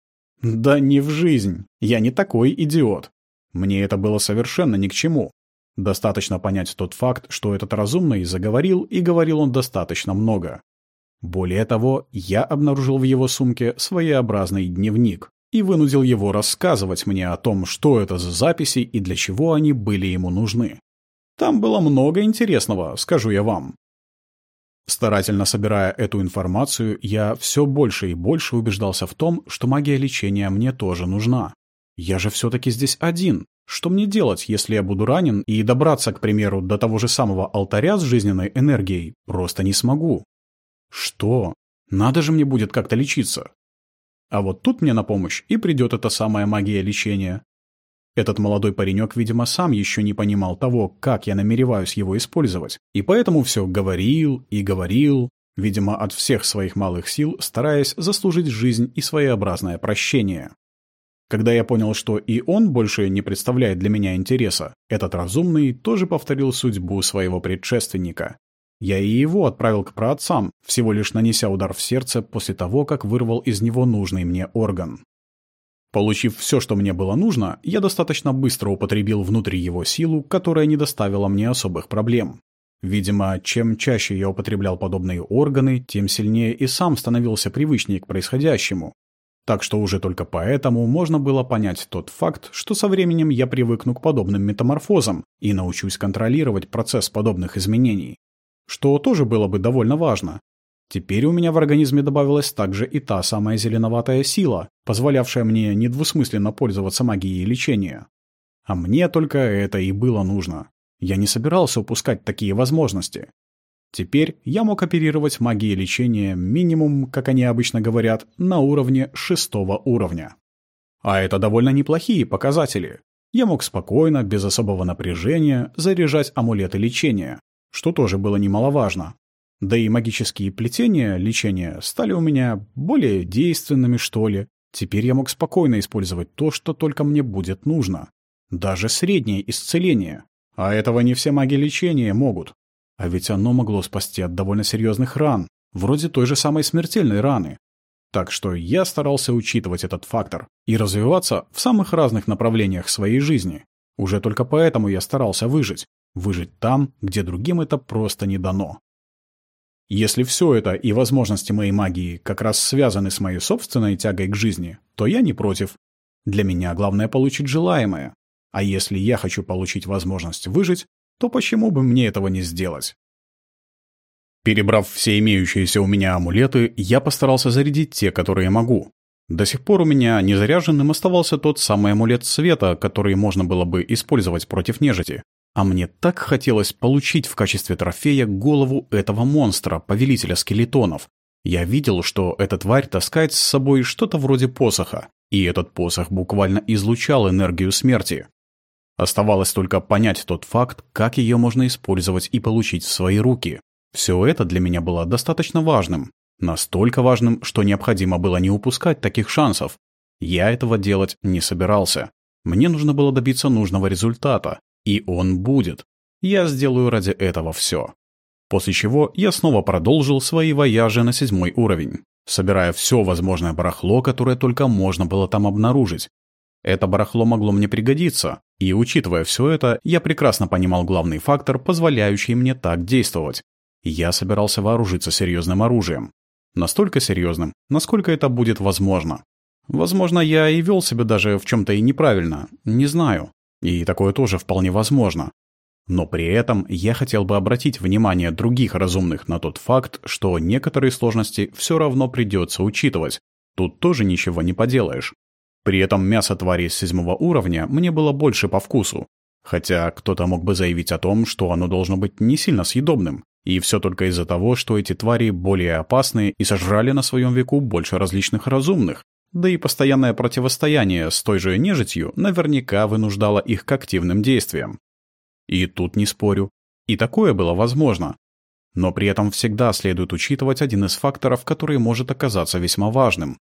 Да не в жизнь. Я не такой идиот. Мне это было совершенно ни к чему. Достаточно понять тот факт, что этот разумный заговорил, и говорил он достаточно много. Более того, я обнаружил в его сумке своеобразный дневник и вынудил его рассказывать мне о том, что это за записи и для чего они были ему нужны. Там было много интересного, скажу я вам. Старательно собирая эту информацию, я все больше и больше убеждался в том, что магия лечения мне тоже нужна. Я же все-таки здесь один. Что мне делать, если я буду ранен и добраться, к примеру, до того же самого алтаря с жизненной энергией просто не смогу? Что? Надо же мне будет как-то лечиться. А вот тут мне на помощь и придет эта самая магия лечения. Этот молодой паренек, видимо, сам еще не понимал того, как я намереваюсь его использовать, и поэтому все говорил и говорил, видимо, от всех своих малых сил, стараясь заслужить жизнь и своеобразное прощение. Когда я понял, что и он больше не представляет для меня интереса, этот разумный тоже повторил судьбу своего предшественника. Я и его отправил к праотцам, всего лишь нанеся удар в сердце после того, как вырвал из него нужный мне орган. Получив все, что мне было нужно, я достаточно быстро употребил внутри его силу, которая не доставила мне особых проблем. Видимо, чем чаще я употреблял подобные органы, тем сильнее и сам становился привычнее к происходящему. Так что уже только поэтому можно было понять тот факт, что со временем я привыкну к подобным метаморфозам и научусь контролировать процесс подобных изменений. Что тоже было бы довольно важно, Теперь у меня в организме добавилась также и та самая зеленоватая сила, позволявшая мне недвусмысленно пользоваться магией лечения. А мне только это и было нужно. Я не собирался упускать такие возможности. Теперь я мог оперировать магией лечения минимум, как они обычно говорят, на уровне шестого уровня. А это довольно неплохие показатели. Я мог спокойно, без особого напряжения, заряжать амулеты лечения, что тоже было немаловажно. Да и магические плетения лечения стали у меня более действенными, что ли. Теперь я мог спокойно использовать то, что только мне будет нужно. Даже среднее исцеление. А этого не все маги лечения могут. А ведь оно могло спасти от довольно серьезных ран, вроде той же самой смертельной раны. Так что я старался учитывать этот фактор и развиваться в самых разных направлениях своей жизни. Уже только поэтому я старался выжить. Выжить там, где другим это просто не дано. Если все это и возможности моей магии как раз связаны с моей собственной тягой к жизни, то я не против. Для меня главное получить желаемое. А если я хочу получить возможность выжить, то почему бы мне этого не сделать? Перебрав все имеющиеся у меня амулеты, я постарался зарядить те, которые могу. До сих пор у меня незаряженным оставался тот самый амулет света, который можно было бы использовать против нежити. А мне так хотелось получить в качестве трофея голову этого монстра, повелителя скелетонов. Я видел, что эта тварь таскает с собой что-то вроде посоха, и этот посох буквально излучал энергию смерти. Оставалось только понять тот факт, как ее можно использовать и получить в свои руки. Все это для меня было достаточно важным. Настолько важным, что необходимо было не упускать таких шансов. Я этого делать не собирался. Мне нужно было добиться нужного результата. И он будет. Я сделаю ради этого все. После чего я снова продолжил свои вояжи на седьмой уровень, собирая все возможное барахло, которое только можно было там обнаружить. Это барахло могло мне пригодиться, и, учитывая все это, я прекрасно понимал главный фактор, позволяющий мне так действовать. Я собирался вооружиться серьезным оружием. Настолько серьезным, насколько это будет возможно. Возможно, я и вел себя даже в чем-то и неправильно, не знаю. И такое тоже вполне возможно. Но при этом я хотел бы обратить внимание других разумных на тот факт, что некоторые сложности все равно придется учитывать. Тут тоже ничего не поделаешь. При этом мясо твари седьмого уровня мне было больше по вкусу. Хотя кто-то мог бы заявить о том, что оно должно быть не сильно съедобным. И все только из-за того, что эти твари более опасные и сожрали на своем веку больше различных разумных. Да и постоянное противостояние с той же нежитью наверняка вынуждало их к активным действиям. И тут не спорю. И такое было возможно. Но при этом всегда следует учитывать один из факторов, который может оказаться весьма важным.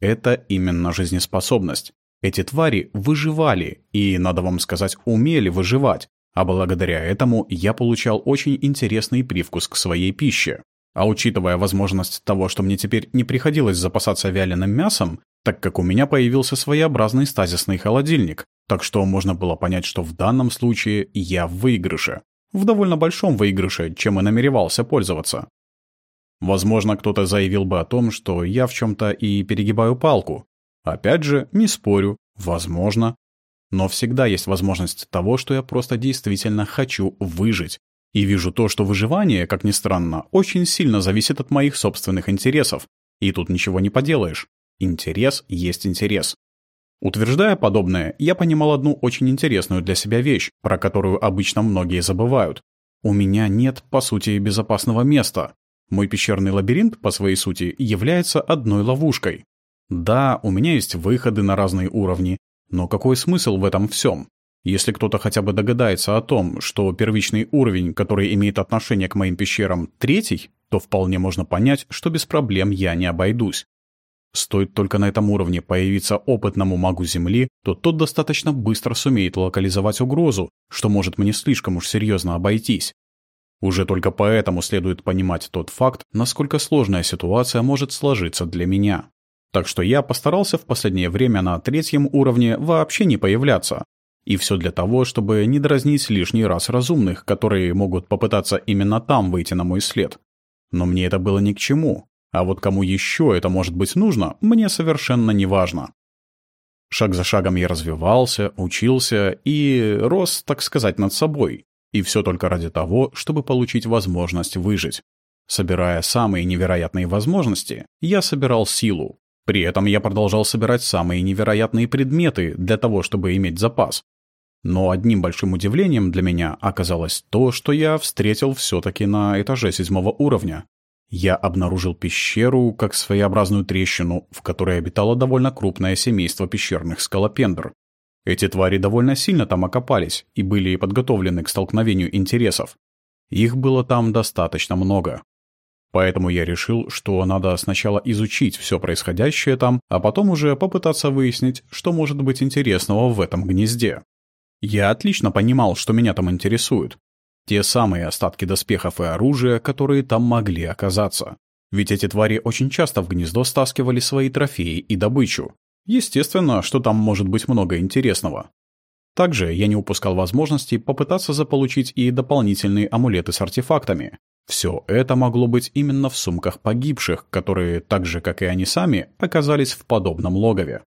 Это именно жизнеспособность. Эти твари выживали, и, надо вам сказать, умели выживать, а благодаря этому я получал очень интересный привкус к своей пище. А учитывая возможность того, что мне теперь не приходилось запасаться вяленым мясом, так как у меня появился своеобразный стазисный холодильник, так что можно было понять, что в данном случае я в выигрыше. В довольно большом выигрыше, чем и намеревался пользоваться. Возможно, кто-то заявил бы о том, что я в чем-то и перегибаю палку. Опять же, не спорю, возможно. Но всегда есть возможность того, что я просто действительно хочу выжить. И вижу то, что выживание, как ни странно, очень сильно зависит от моих собственных интересов. И тут ничего не поделаешь. Интерес есть интерес. Утверждая подобное, я понимал одну очень интересную для себя вещь, про которую обычно многие забывают. У меня нет, по сути, безопасного места. Мой пещерный лабиринт, по своей сути, является одной ловушкой. Да, у меня есть выходы на разные уровни, но какой смысл в этом всем? Если кто-то хотя бы догадается о том, что первичный уровень, который имеет отношение к моим пещерам, третий, то вполне можно понять, что без проблем я не обойдусь. Стоит только на этом уровне появиться опытному магу Земли, то тот достаточно быстро сумеет локализовать угрозу, что может мне слишком уж серьезно обойтись. Уже только поэтому следует понимать тот факт, насколько сложная ситуация может сложиться для меня. Так что я постарался в последнее время на третьем уровне вообще не появляться. И все для того, чтобы не дразнить лишний раз разумных, которые могут попытаться именно там выйти на мой след. Но мне это было ни к чему. А вот кому еще это может быть нужно, мне совершенно не важно. Шаг за шагом я развивался, учился и рос, так сказать, над собой. И все только ради того, чтобы получить возможность выжить. Собирая самые невероятные возможности, я собирал силу, при этом я продолжал собирать самые невероятные предметы для того, чтобы иметь запас. Но одним большим удивлением для меня оказалось то, что я встретил все-таки на этаже седьмого уровня. Я обнаружил пещеру как своеобразную трещину, в которой обитало довольно крупное семейство пещерных скалопендр. Эти твари довольно сильно там окопались и были подготовлены к столкновению интересов. Их было там достаточно много. Поэтому я решил, что надо сначала изучить все происходящее там, а потом уже попытаться выяснить, что может быть интересного в этом гнезде. Я отлично понимал, что меня там интересует. Те самые остатки доспехов и оружия, которые там могли оказаться. Ведь эти твари очень часто в гнездо стаскивали свои трофеи и добычу. Естественно, что там может быть много интересного. Также я не упускал возможности попытаться заполучить и дополнительные амулеты с артефактами. Все это могло быть именно в сумках погибших, которые, так же как и они сами, оказались в подобном логове.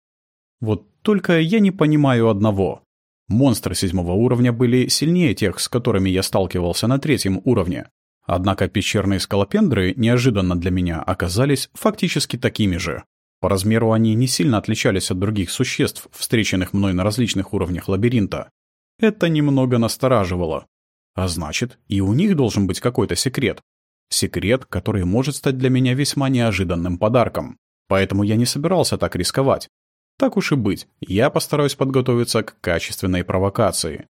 Вот только я не понимаю одного. Монстры седьмого уровня были сильнее тех, с которыми я сталкивался на третьем уровне. Однако пещерные скалопендры неожиданно для меня оказались фактически такими же. По размеру они не сильно отличались от других существ, встреченных мной на различных уровнях лабиринта. Это немного настораживало. А значит, и у них должен быть какой-то секрет. Секрет, который может стать для меня весьма неожиданным подарком. Поэтому я не собирался так рисковать. Так уж и быть, я постараюсь подготовиться к качественной провокации.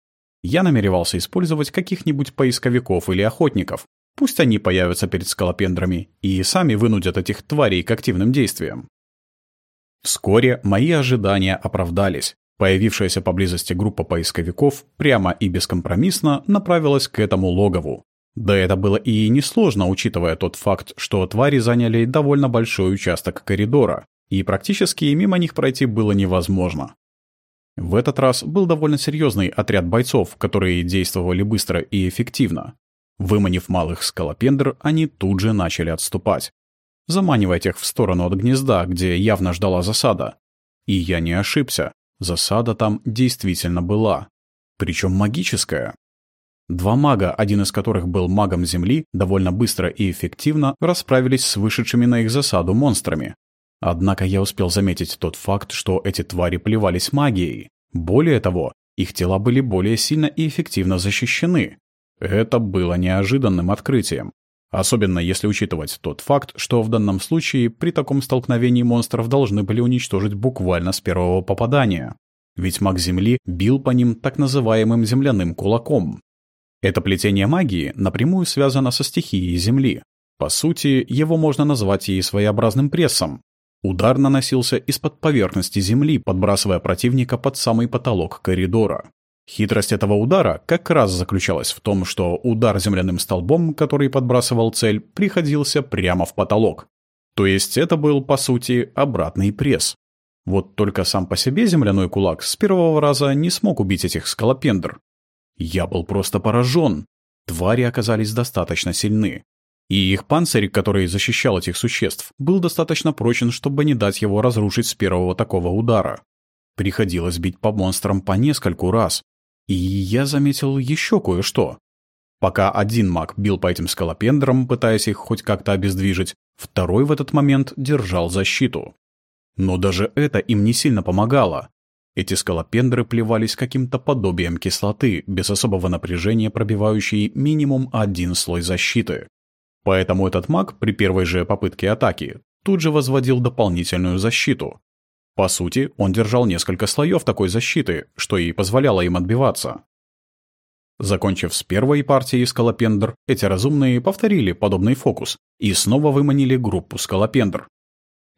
Я намеревался использовать каких-нибудь поисковиков или охотников. Пусть они появятся перед скалопендрами и сами вынудят этих тварей к активным действиям. Вскоре мои ожидания оправдались. Появившаяся поблизости группа поисковиков прямо и бескомпромиссно направилась к этому логову. Да это было и несложно, учитывая тот факт, что твари заняли довольно большой участок коридора, и практически мимо них пройти было невозможно. В этот раз был довольно серьезный отряд бойцов, которые действовали быстро и эффективно. Выманив малых скалопендр, они тут же начали отступать заманивать их в сторону от гнезда, где явно ждала засада. И я не ошибся. Засада там действительно была. Причем магическая. Два мага, один из которых был магом Земли, довольно быстро и эффективно расправились с вышедшими на их засаду монстрами. Однако я успел заметить тот факт, что эти твари плевались магией. Более того, их тела были более сильно и эффективно защищены. Это было неожиданным открытием. Особенно если учитывать тот факт, что в данном случае при таком столкновении монстров должны были уничтожить буквально с первого попадания. Ведь маг Земли бил по ним так называемым земляным кулаком. Это плетение магии напрямую связано со стихией Земли. По сути, его можно назвать и своеобразным прессом. Удар наносился из-под поверхности Земли, подбрасывая противника под самый потолок коридора. Хитрость этого удара как раз заключалась в том, что удар земляным столбом, который подбрасывал цель, приходился прямо в потолок. То есть это был, по сути, обратный пресс. Вот только сам по себе земляной кулак с первого раза не смог убить этих скалопендр. Я был просто поражен. Твари оказались достаточно сильны. И их панцирь, который защищал этих существ, был достаточно прочен, чтобы не дать его разрушить с первого такого удара. Приходилось бить по монстрам по нескольку раз, и я заметил еще кое-что. Пока один маг бил по этим скалопендрам, пытаясь их хоть как-то обездвижить, второй в этот момент держал защиту. Но даже это им не сильно помогало. Эти скалопендры плевались каким-то подобием кислоты, без особого напряжения пробивающей минимум один слой защиты. Поэтому этот маг при первой же попытке атаки тут же возводил дополнительную защиту, по сути, он держал несколько слоев такой защиты, что и позволяло им отбиваться. Закончив с первой партией скалопендр, эти разумные повторили подобный фокус и снова выманили группу скалопендр.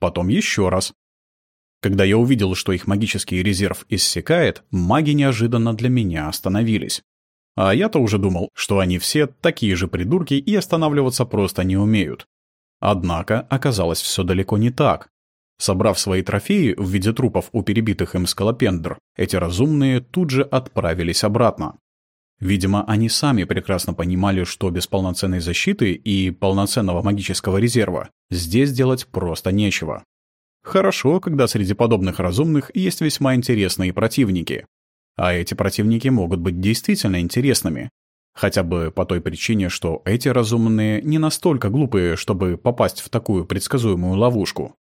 Потом еще раз. Когда я увидел, что их магический резерв иссякает, маги неожиданно для меня остановились. А я-то уже думал, что они все такие же придурки и останавливаться просто не умеют. Однако оказалось все далеко не так. Собрав свои трофеи в виде трупов у перебитых им скалопендр, эти разумные тут же отправились обратно. Видимо, они сами прекрасно понимали, что без полноценной защиты и полноценного магического резерва здесь делать просто нечего. Хорошо, когда среди подобных разумных есть весьма интересные противники. А эти противники могут быть действительно интересными. Хотя бы по той причине, что эти разумные не настолько глупые, чтобы попасть в такую предсказуемую ловушку.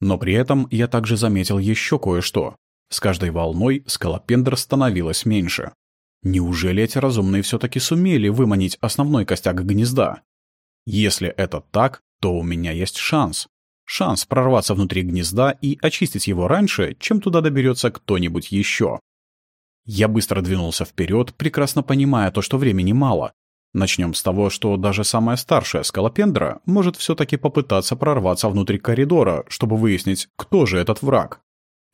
Но при этом я также заметил еще кое-что. С каждой волной скалопендр становилось меньше. Неужели эти разумные все-таки сумели выманить основной костяк гнезда? Если это так, то у меня есть шанс. Шанс прорваться внутри гнезда и очистить его раньше, чем туда доберется кто-нибудь еще. Я быстро двинулся вперед, прекрасно понимая то, что времени мало. Начнем с того, что даже самая старшая скалопендра может все-таки попытаться прорваться внутрь коридора, чтобы выяснить, кто же этот враг.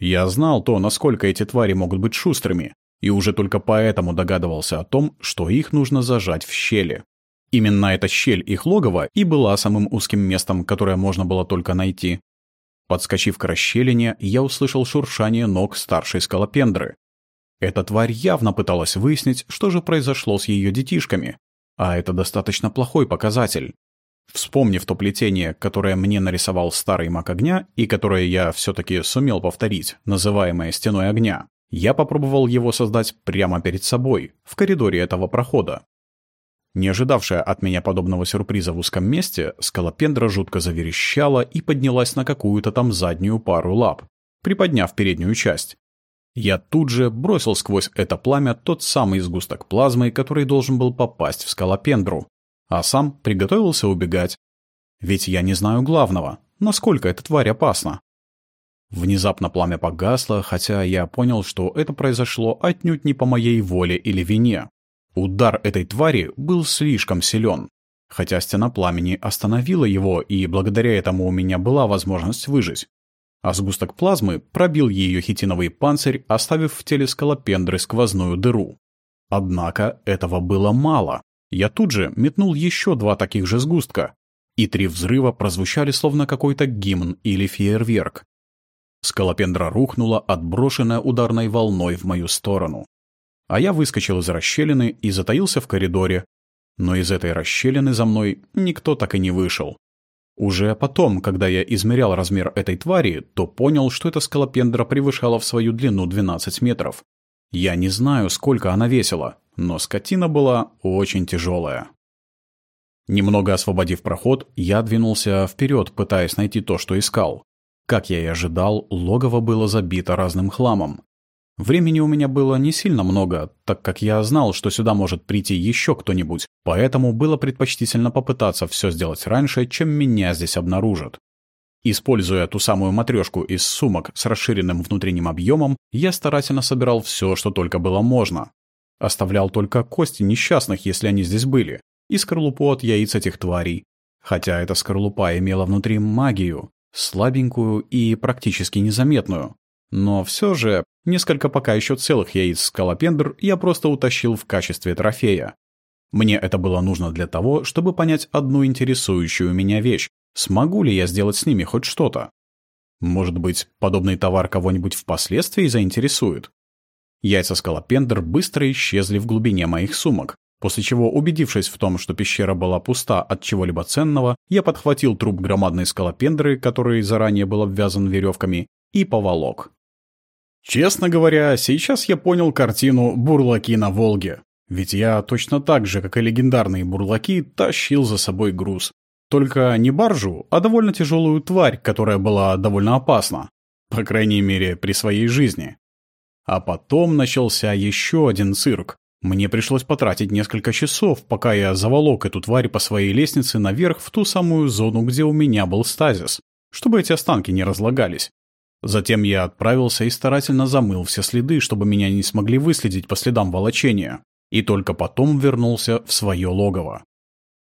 Я знал то, насколько эти твари могут быть шустрыми, и уже только поэтому догадывался о том, что их нужно зажать в щели. Именно эта щель их логова и была самым узким местом, которое можно было только найти. Подскочив к расщелине, я услышал шуршание ног старшей скалопендры. Эта тварь явно пыталась выяснить, что же произошло с ее детишками, а это достаточно плохой показатель. Вспомнив то плетение, которое мне нарисовал старый маг огня и которое я все-таки сумел повторить, называемое стеной огня, я попробовал его создать прямо перед собой, в коридоре этого прохода. Не ожидавшая от меня подобного сюрприза в узком месте, скалопендра жутко заверещала и поднялась на какую-то там заднюю пару лап, приподняв переднюю часть. Я тут же бросил сквозь это пламя тот самый сгусток плазмы, который должен был попасть в скалопендру, а сам приготовился убегать. Ведь я не знаю главного, насколько эта тварь опасна. Внезапно пламя погасло, хотя я понял, что это произошло отнюдь не по моей воле или вине. Удар этой твари был слишком силен. Хотя стена пламени остановила его, и благодаря этому у меня была возможность выжить. А сгусток плазмы пробил ее хитиновый панцирь, оставив в теле скалопендры сквозную дыру. Однако этого было мало. Я тут же метнул еще два таких же сгустка, и три взрыва прозвучали словно какой-то гимн или фейерверк. Скалопендра рухнула, отброшенная ударной волной в мою сторону а я выскочил из расщелины и затаился в коридоре. Но из этой расщелины за мной никто так и не вышел. Уже потом, когда я измерял размер этой твари, то понял, что эта скалопендра превышала в свою длину 12 метров. Я не знаю, сколько она весила, но скотина была очень тяжелая. Немного освободив проход, я двинулся вперед, пытаясь найти то, что искал. Как я и ожидал, логово было забито разным хламом. Времени у меня было не сильно много, так как я знал, что сюда может прийти еще кто-нибудь, поэтому было предпочтительно попытаться все сделать раньше, чем меня здесь обнаружат. Используя ту самую матрешку из сумок с расширенным внутренним объемом, я старательно собирал все, что только было можно. Оставлял только кости несчастных, если они здесь были, и скорлупу от яиц этих тварей. Хотя эта скорлупа имела внутри магию, слабенькую и практически незаметную. Но все же, несколько пока еще целых яиц скалопендр я просто утащил в качестве трофея. Мне это было нужно для того, чтобы понять одну интересующую меня вещь. Смогу ли я сделать с ними хоть что-то? Может быть, подобный товар кого-нибудь впоследствии заинтересует? Яйца скалопендр быстро исчезли в глубине моих сумок, после чего, убедившись в том, что пещера была пуста от чего-либо ценного, я подхватил труп громадной скалопендры, который заранее был обвязан веревками, и поволок. Честно говоря, сейчас я понял картину «Бурлаки на Волге». Ведь я точно так же, как и легендарные бурлаки, тащил за собой груз. Только не баржу, а довольно тяжелую тварь, которая была довольно опасна. По крайней мере, при своей жизни. А потом начался еще один цирк. Мне пришлось потратить несколько часов, пока я заволок эту тварь по своей лестнице наверх в ту самую зону, где у меня был стазис, чтобы эти останки не разлагались. Затем я отправился и старательно замыл все следы, чтобы меня не смогли выследить по следам волочения, и только потом вернулся в свое логово.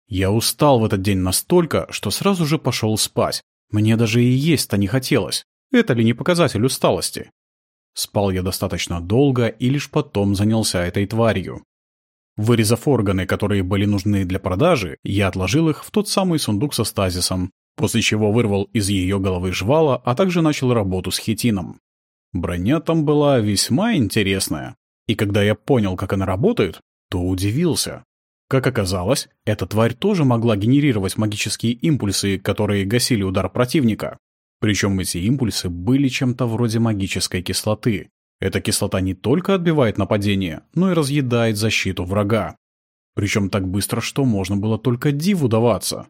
Я устал в этот день настолько, что сразу же пошел спать. Мне даже и есть-то не хотелось. Это ли не показатель усталости? Спал я достаточно долго и лишь потом занялся этой тварью. Вырезав органы, которые были нужны для продажи, я отложил их в тот самый сундук со стазисом, после чего вырвал из ее головы жвала, а также начал работу с хитином. Броня там была весьма интересная, и когда я понял, как она работает, то удивился. Как оказалось, эта тварь тоже могла генерировать магические импульсы, которые гасили удар противника. Причем эти импульсы были чем-то вроде магической кислоты. Эта кислота не только отбивает нападение, но и разъедает защиту врага. Причем так быстро, что можно было только диву даваться.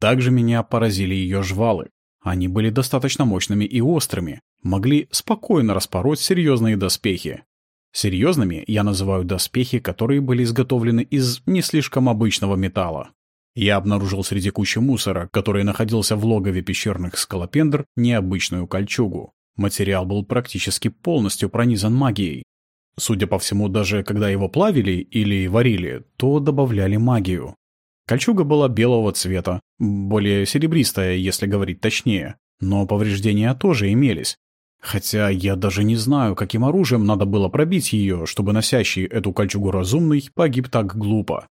Также меня поразили ее жвалы. Они были достаточно мощными и острыми, могли спокойно распороть серьезные доспехи. Серьезными я называю доспехи, которые были изготовлены из не слишком обычного металла. Я обнаружил среди кучи мусора, который находился в логове пещерных скалопендр, необычную кольчугу. Материал был практически полностью пронизан магией. Судя по всему, даже когда его плавили или варили, то добавляли магию. Кольчуга была белого цвета, более серебристая, если говорить точнее, но повреждения тоже имелись. Хотя я даже не знаю, каким оружием надо было пробить ее, чтобы носящий эту кольчугу разумный погиб так глупо.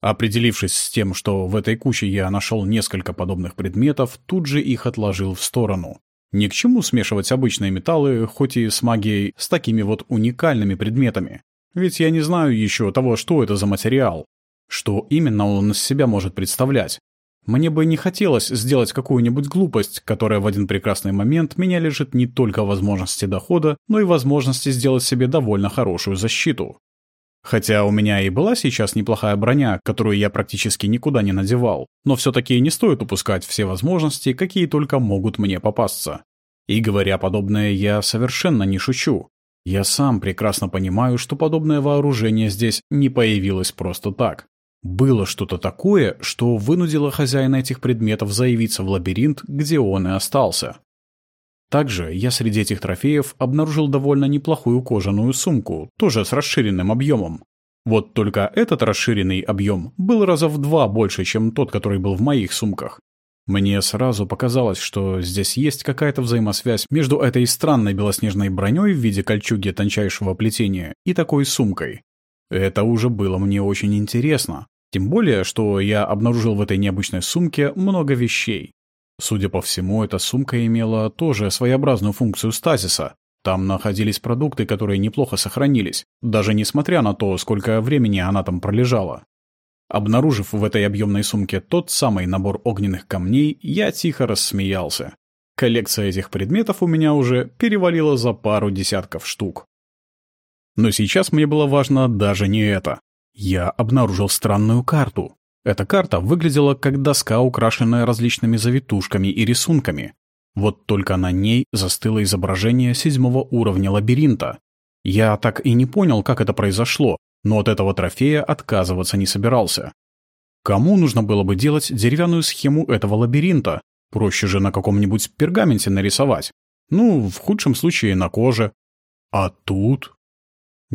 Определившись с тем, что в этой куче я нашел несколько подобных предметов, тут же их отложил в сторону. Ни к чему смешивать обычные металлы, хоть и с магией, с такими вот уникальными предметами. Ведь я не знаю еще того, что это за материал. Что именно он из себя может представлять. Мне бы не хотелось сделать какую-нибудь глупость, которая в один прекрасный момент меня лежит не только возможности дохода, но и возможности сделать себе довольно хорошую защиту. Хотя у меня и была сейчас неплохая броня, которую я практически никуда не надевал, но все-таки не стоит упускать все возможности, какие только могут мне попасться. И говоря подобное, я совершенно не шучу. Я сам прекрасно понимаю, что подобное вооружение здесь не появилось просто так. Было что-то такое, что вынудило хозяина этих предметов заявиться в лабиринт, где он и остался. Также я среди этих трофеев обнаружил довольно неплохую кожаную сумку, тоже с расширенным объемом. Вот только этот расширенный объем был раза в два больше, чем тот, который был в моих сумках. Мне сразу показалось, что здесь есть какая-то взаимосвязь между этой странной белоснежной броней в виде кольчуги тончайшего плетения и такой сумкой. Это уже было мне очень интересно. Тем более, что я обнаружил в этой необычной сумке много вещей. Судя по всему, эта сумка имела тоже своеобразную функцию стазиса. Там находились продукты, которые неплохо сохранились, даже несмотря на то, сколько времени она там пролежала. Обнаружив в этой объемной сумке тот самый набор огненных камней, я тихо рассмеялся. Коллекция этих предметов у меня уже перевалила за пару десятков штук. Но сейчас мне было важно даже не это. Я обнаружил странную карту. Эта карта выглядела как доска, украшенная различными завитушками и рисунками. Вот только на ней застыло изображение седьмого уровня лабиринта. Я так и не понял, как это произошло, но от этого трофея отказываться не собирался. Кому нужно было бы делать деревянную схему этого лабиринта? Проще же на каком-нибудь пергаменте нарисовать. Ну, в худшем случае на коже. А тут...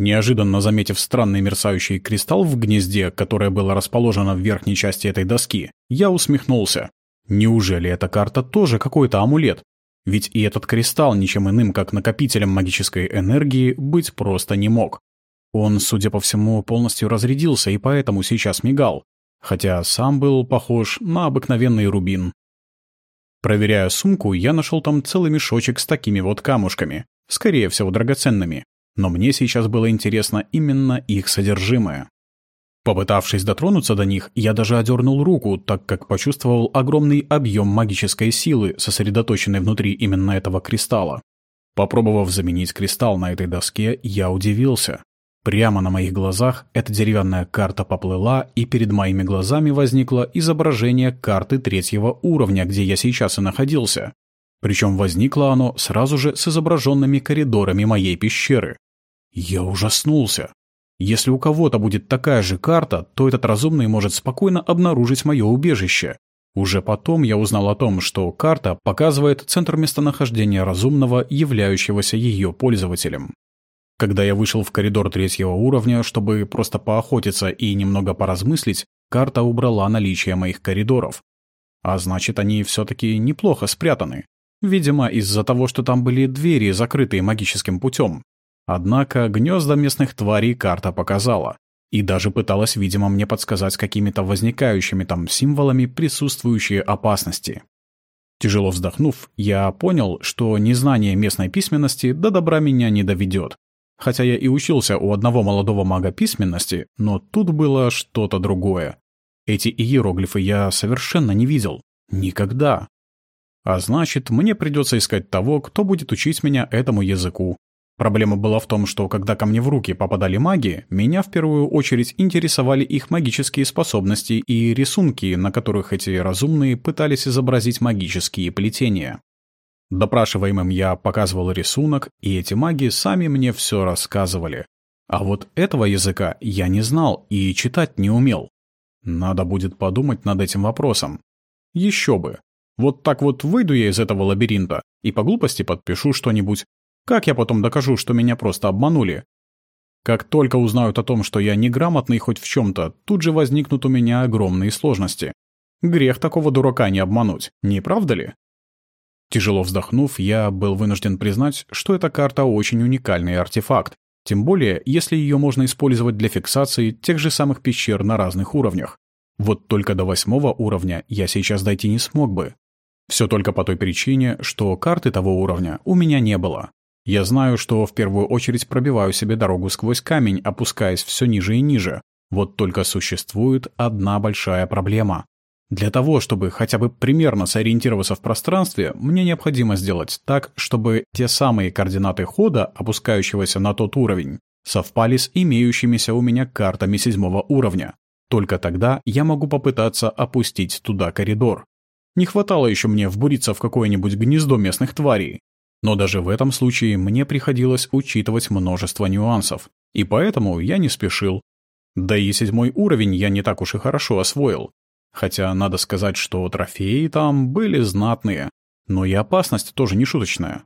Неожиданно заметив странный мерцающий кристалл в гнезде, которое было расположено в верхней части этой доски, я усмехнулся. Неужели эта карта тоже какой-то амулет? Ведь и этот кристалл ничем иным, как накопителем магической энергии, быть просто не мог. Он, судя по всему, полностью разрядился и поэтому сейчас мигал, хотя сам был похож на обыкновенный рубин. Проверяя сумку, я нашел там целый мешочек с такими вот камушками, скорее всего драгоценными но мне сейчас было интересно именно их содержимое. Попытавшись дотронуться до них, я даже одернул руку, так как почувствовал огромный объем магической силы, сосредоточенной внутри именно этого кристалла. Попробовав заменить кристалл на этой доске, я удивился. Прямо на моих глазах эта деревянная карта поплыла, и перед моими глазами возникло изображение карты третьего уровня, где я сейчас и находился. Причем возникло оно сразу же с изображенными коридорами моей пещеры. Я ужаснулся. Если у кого-то будет такая же карта, то этот разумный может спокойно обнаружить мое убежище. Уже потом я узнал о том, что карта показывает центр местонахождения разумного, являющегося ее пользователем. Когда я вышел в коридор третьего уровня, чтобы просто поохотиться и немного поразмыслить, карта убрала наличие моих коридоров. А значит, они все-таки неплохо спрятаны. Видимо, из-за того, что там были двери, закрытые магическим путем. Однако гнезда местных тварей карта показала. И даже пыталась, видимо, мне подсказать какими-то возникающими там символами присутствующие опасности. Тяжело вздохнув, я понял, что незнание местной письменности до добра меня не доведет. Хотя я и учился у одного молодого мага письменности, но тут было что-то другое. Эти иероглифы я совершенно не видел. Никогда. А значит, мне придется искать того, кто будет учить меня этому языку, Проблема была в том, что когда ко мне в руки попадали маги, меня в первую очередь интересовали их магические способности и рисунки, на которых эти разумные пытались изобразить магические плетения. Допрашиваемым я показывал рисунок, и эти маги сами мне все рассказывали. А вот этого языка я не знал и читать не умел. Надо будет подумать над этим вопросом. Еще бы. Вот так вот выйду я из этого лабиринта и по глупости подпишу что-нибудь, как я потом докажу, что меня просто обманули? Как только узнают о том, что я неграмотный хоть в чем-то, тут же возникнут у меня огромные сложности. Грех такого дурака не обмануть, не правда ли? Тяжело вздохнув, я был вынужден признать, что эта карта очень уникальный артефакт, тем более, если ее можно использовать для фиксации тех же самых пещер на разных уровнях. Вот только до восьмого уровня я сейчас дойти не смог бы. Все только по той причине, что карты того уровня у меня не было. Я знаю, что в первую очередь пробиваю себе дорогу сквозь камень, опускаясь все ниже и ниже. Вот только существует одна большая проблема. Для того, чтобы хотя бы примерно сориентироваться в пространстве, мне необходимо сделать так, чтобы те самые координаты хода, опускающегося на тот уровень, совпали с имеющимися у меня картами седьмого уровня. Только тогда я могу попытаться опустить туда коридор. Не хватало еще мне вбуриться в какое-нибудь гнездо местных тварей. Но даже в этом случае мне приходилось учитывать множество нюансов. И поэтому я не спешил. Да и седьмой уровень я не так уж и хорошо освоил. Хотя надо сказать, что трофеи там были знатные. Но и опасность тоже не шуточная.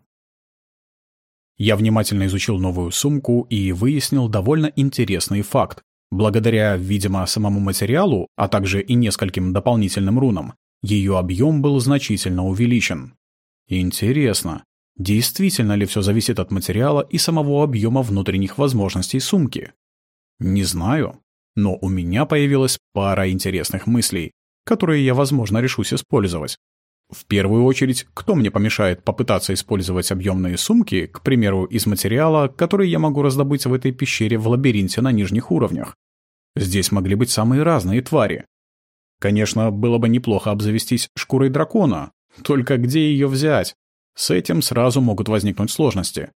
Я внимательно изучил новую сумку и выяснил довольно интересный факт. Благодаря, видимо, самому материалу, а также и нескольким дополнительным рунам, ее объем был значительно увеличен. Интересно, действительно ли все зависит от материала и самого объема внутренних возможностей сумки? Не знаю, но у меня появилась пара интересных мыслей, которые я, возможно, решусь использовать. В первую очередь, кто мне помешает попытаться использовать объемные сумки, к примеру, из материала, который я могу раздобыть в этой пещере в лабиринте на нижних уровнях? Здесь могли быть самые разные твари. Конечно, было бы неплохо обзавестись шкурой дракона, только где ее взять? С этим сразу могут возникнуть сложности.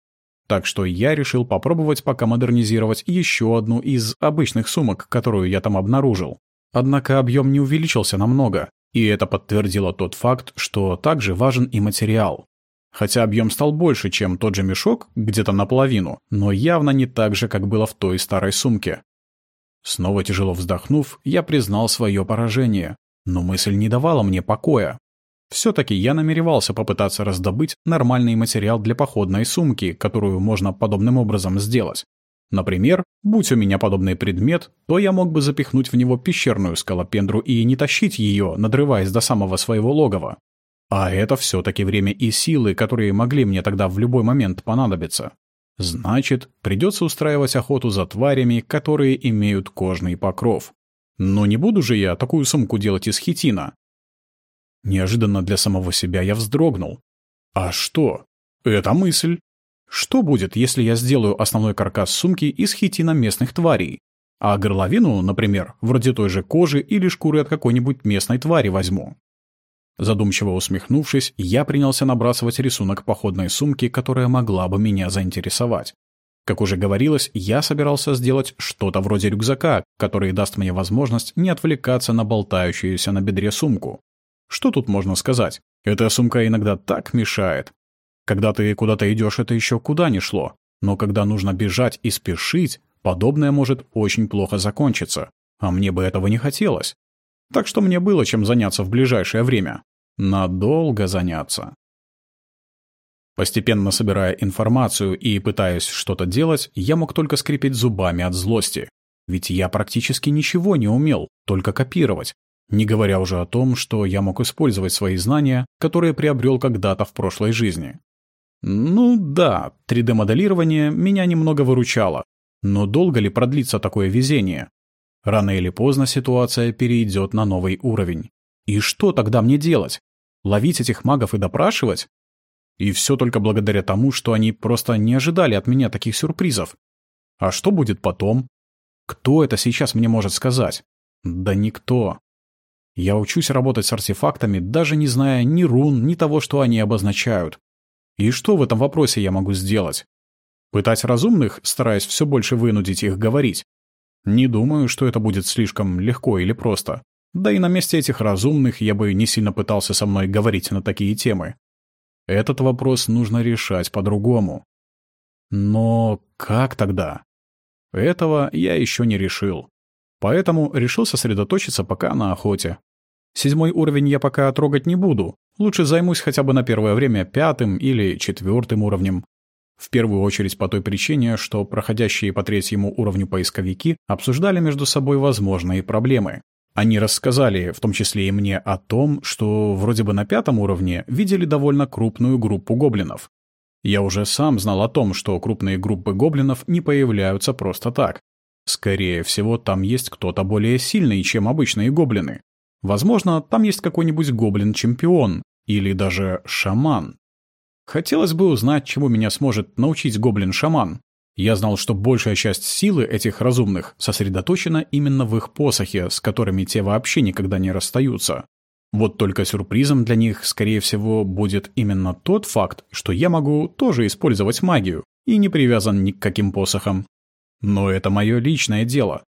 Так что я решил попробовать пока модернизировать еще одну из обычных сумок, которую я там обнаружил. Однако объем не увеличился намного, и это подтвердило тот факт, что также важен и материал. Хотя объем стал больше, чем тот же мешок, где-то наполовину, но явно не так же, как было в той старой сумке. Снова тяжело вздохнув, я признал свое поражение, но мысль не давала мне покоя. Все-таки я намеревался попытаться раздобыть нормальный материал для походной сумки, которую можно подобным образом сделать. Например, будь у меня подобный предмет, то я мог бы запихнуть в него пещерную скалопендру и не тащить ее, надрываясь до самого своего логова. А это все-таки время и силы, которые могли мне тогда в любой момент понадобиться. Значит, придется устраивать охоту за тварями, которые имеют кожный покров. Но не буду же я такую сумку делать из хитина. Неожиданно для самого себя я вздрогнул. А что? Это мысль. Что будет, если я сделаю основной каркас сумки из хитина местных тварей? А горловину, например, вроде той же кожи или шкуры от какой-нибудь местной твари возьму? Задумчиво усмехнувшись, я принялся набрасывать рисунок походной сумки, которая могла бы меня заинтересовать. Как уже говорилось, я собирался сделать что-то вроде рюкзака, который даст мне возможность не отвлекаться на болтающуюся на бедре сумку. Что тут можно сказать? Эта сумка иногда так мешает. Когда ты куда-то идешь, это еще куда ни шло. Но когда нужно бежать и спешить, подобное может очень плохо закончиться. А мне бы этого не хотелось. Так что мне было чем заняться в ближайшее время. Надолго заняться. Постепенно собирая информацию и пытаясь что-то делать, я мог только скрипеть зубами от злости. Ведь я практически ничего не умел, только копировать. Не говоря уже о том, что я мог использовать свои знания, которые приобрел когда-то в прошлой жизни. Ну да, 3D-моделирование меня немного выручало. Но долго ли продлится такое везение? Рано или поздно ситуация перейдет на новый уровень. И что тогда мне делать? Ловить этих магов и допрашивать? И все только благодаря тому, что они просто не ожидали от меня таких сюрпризов. А что будет потом? Кто это сейчас мне может сказать? Да никто. Я учусь работать с артефактами, даже не зная ни рун, ни того, что они обозначают. И что в этом вопросе я могу сделать? Пытать разумных, стараясь все больше вынудить их говорить? Не думаю, что это будет слишком легко или просто. Да и на месте этих разумных я бы не сильно пытался со мной говорить на такие темы. Этот вопрос нужно решать по-другому. Но как тогда? Этого я еще не решил. Поэтому решил сосредоточиться пока на охоте. Седьмой уровень я пока трогать не буду. Лучше займусь хотя бы на первое время пятым или четвертым уровнем. В первую очередь по той причине, что проходящие по третьему уровню поисковики обсуждали между собой возможные проблемы. Они рассказали, в том числе и мне, о том, что вроде бы на пятом уровне видели довольно крупную группу гоблинов. Я уже сам знал о том, что крупные группы гоблинов не появляются просто так. Скорее всего, там есть кто-то более сильный, чем обычные гоблины. Возможно, там есть какой-нибудь гоблин-чемпион или даже шаман. Хотелось бы узнать, чему меня сможет научить гоблин-шаман. Я знал, что большая часть силы этих разумных сосредоточена именно в их посохе, с которыми те вообще никогда не расстаются. Вот только сюрпризом для них, скорее всего, будет именно тот факт, что я могу тоже использовать магию и не привязан ни к каким посохам. Но это мое личное дело.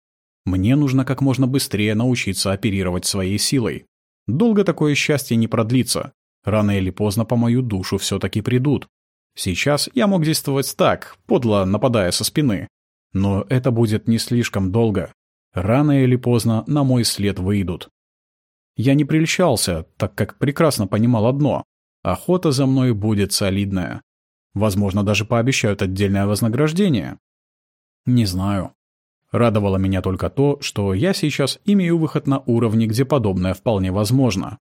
Мне нужно как можно быстрее научиться оперировать своей силой. Долго такое счастье не продлится. Рано или поздно по мою душу все-таки придут. Сейчас я мог действовать так, подло нападая со спины. Но это будет не слишком долго. Рано или поздно на мой след выйдут. Я не прельщался, так как прекрасно понимал одно — охота за мной будет солидная. Возможно, даже пообещают отдельное вознаграждение. Не знаю. Радовало меня только то, что я сейчас имею выход на уровни, где подобное вполне возможно.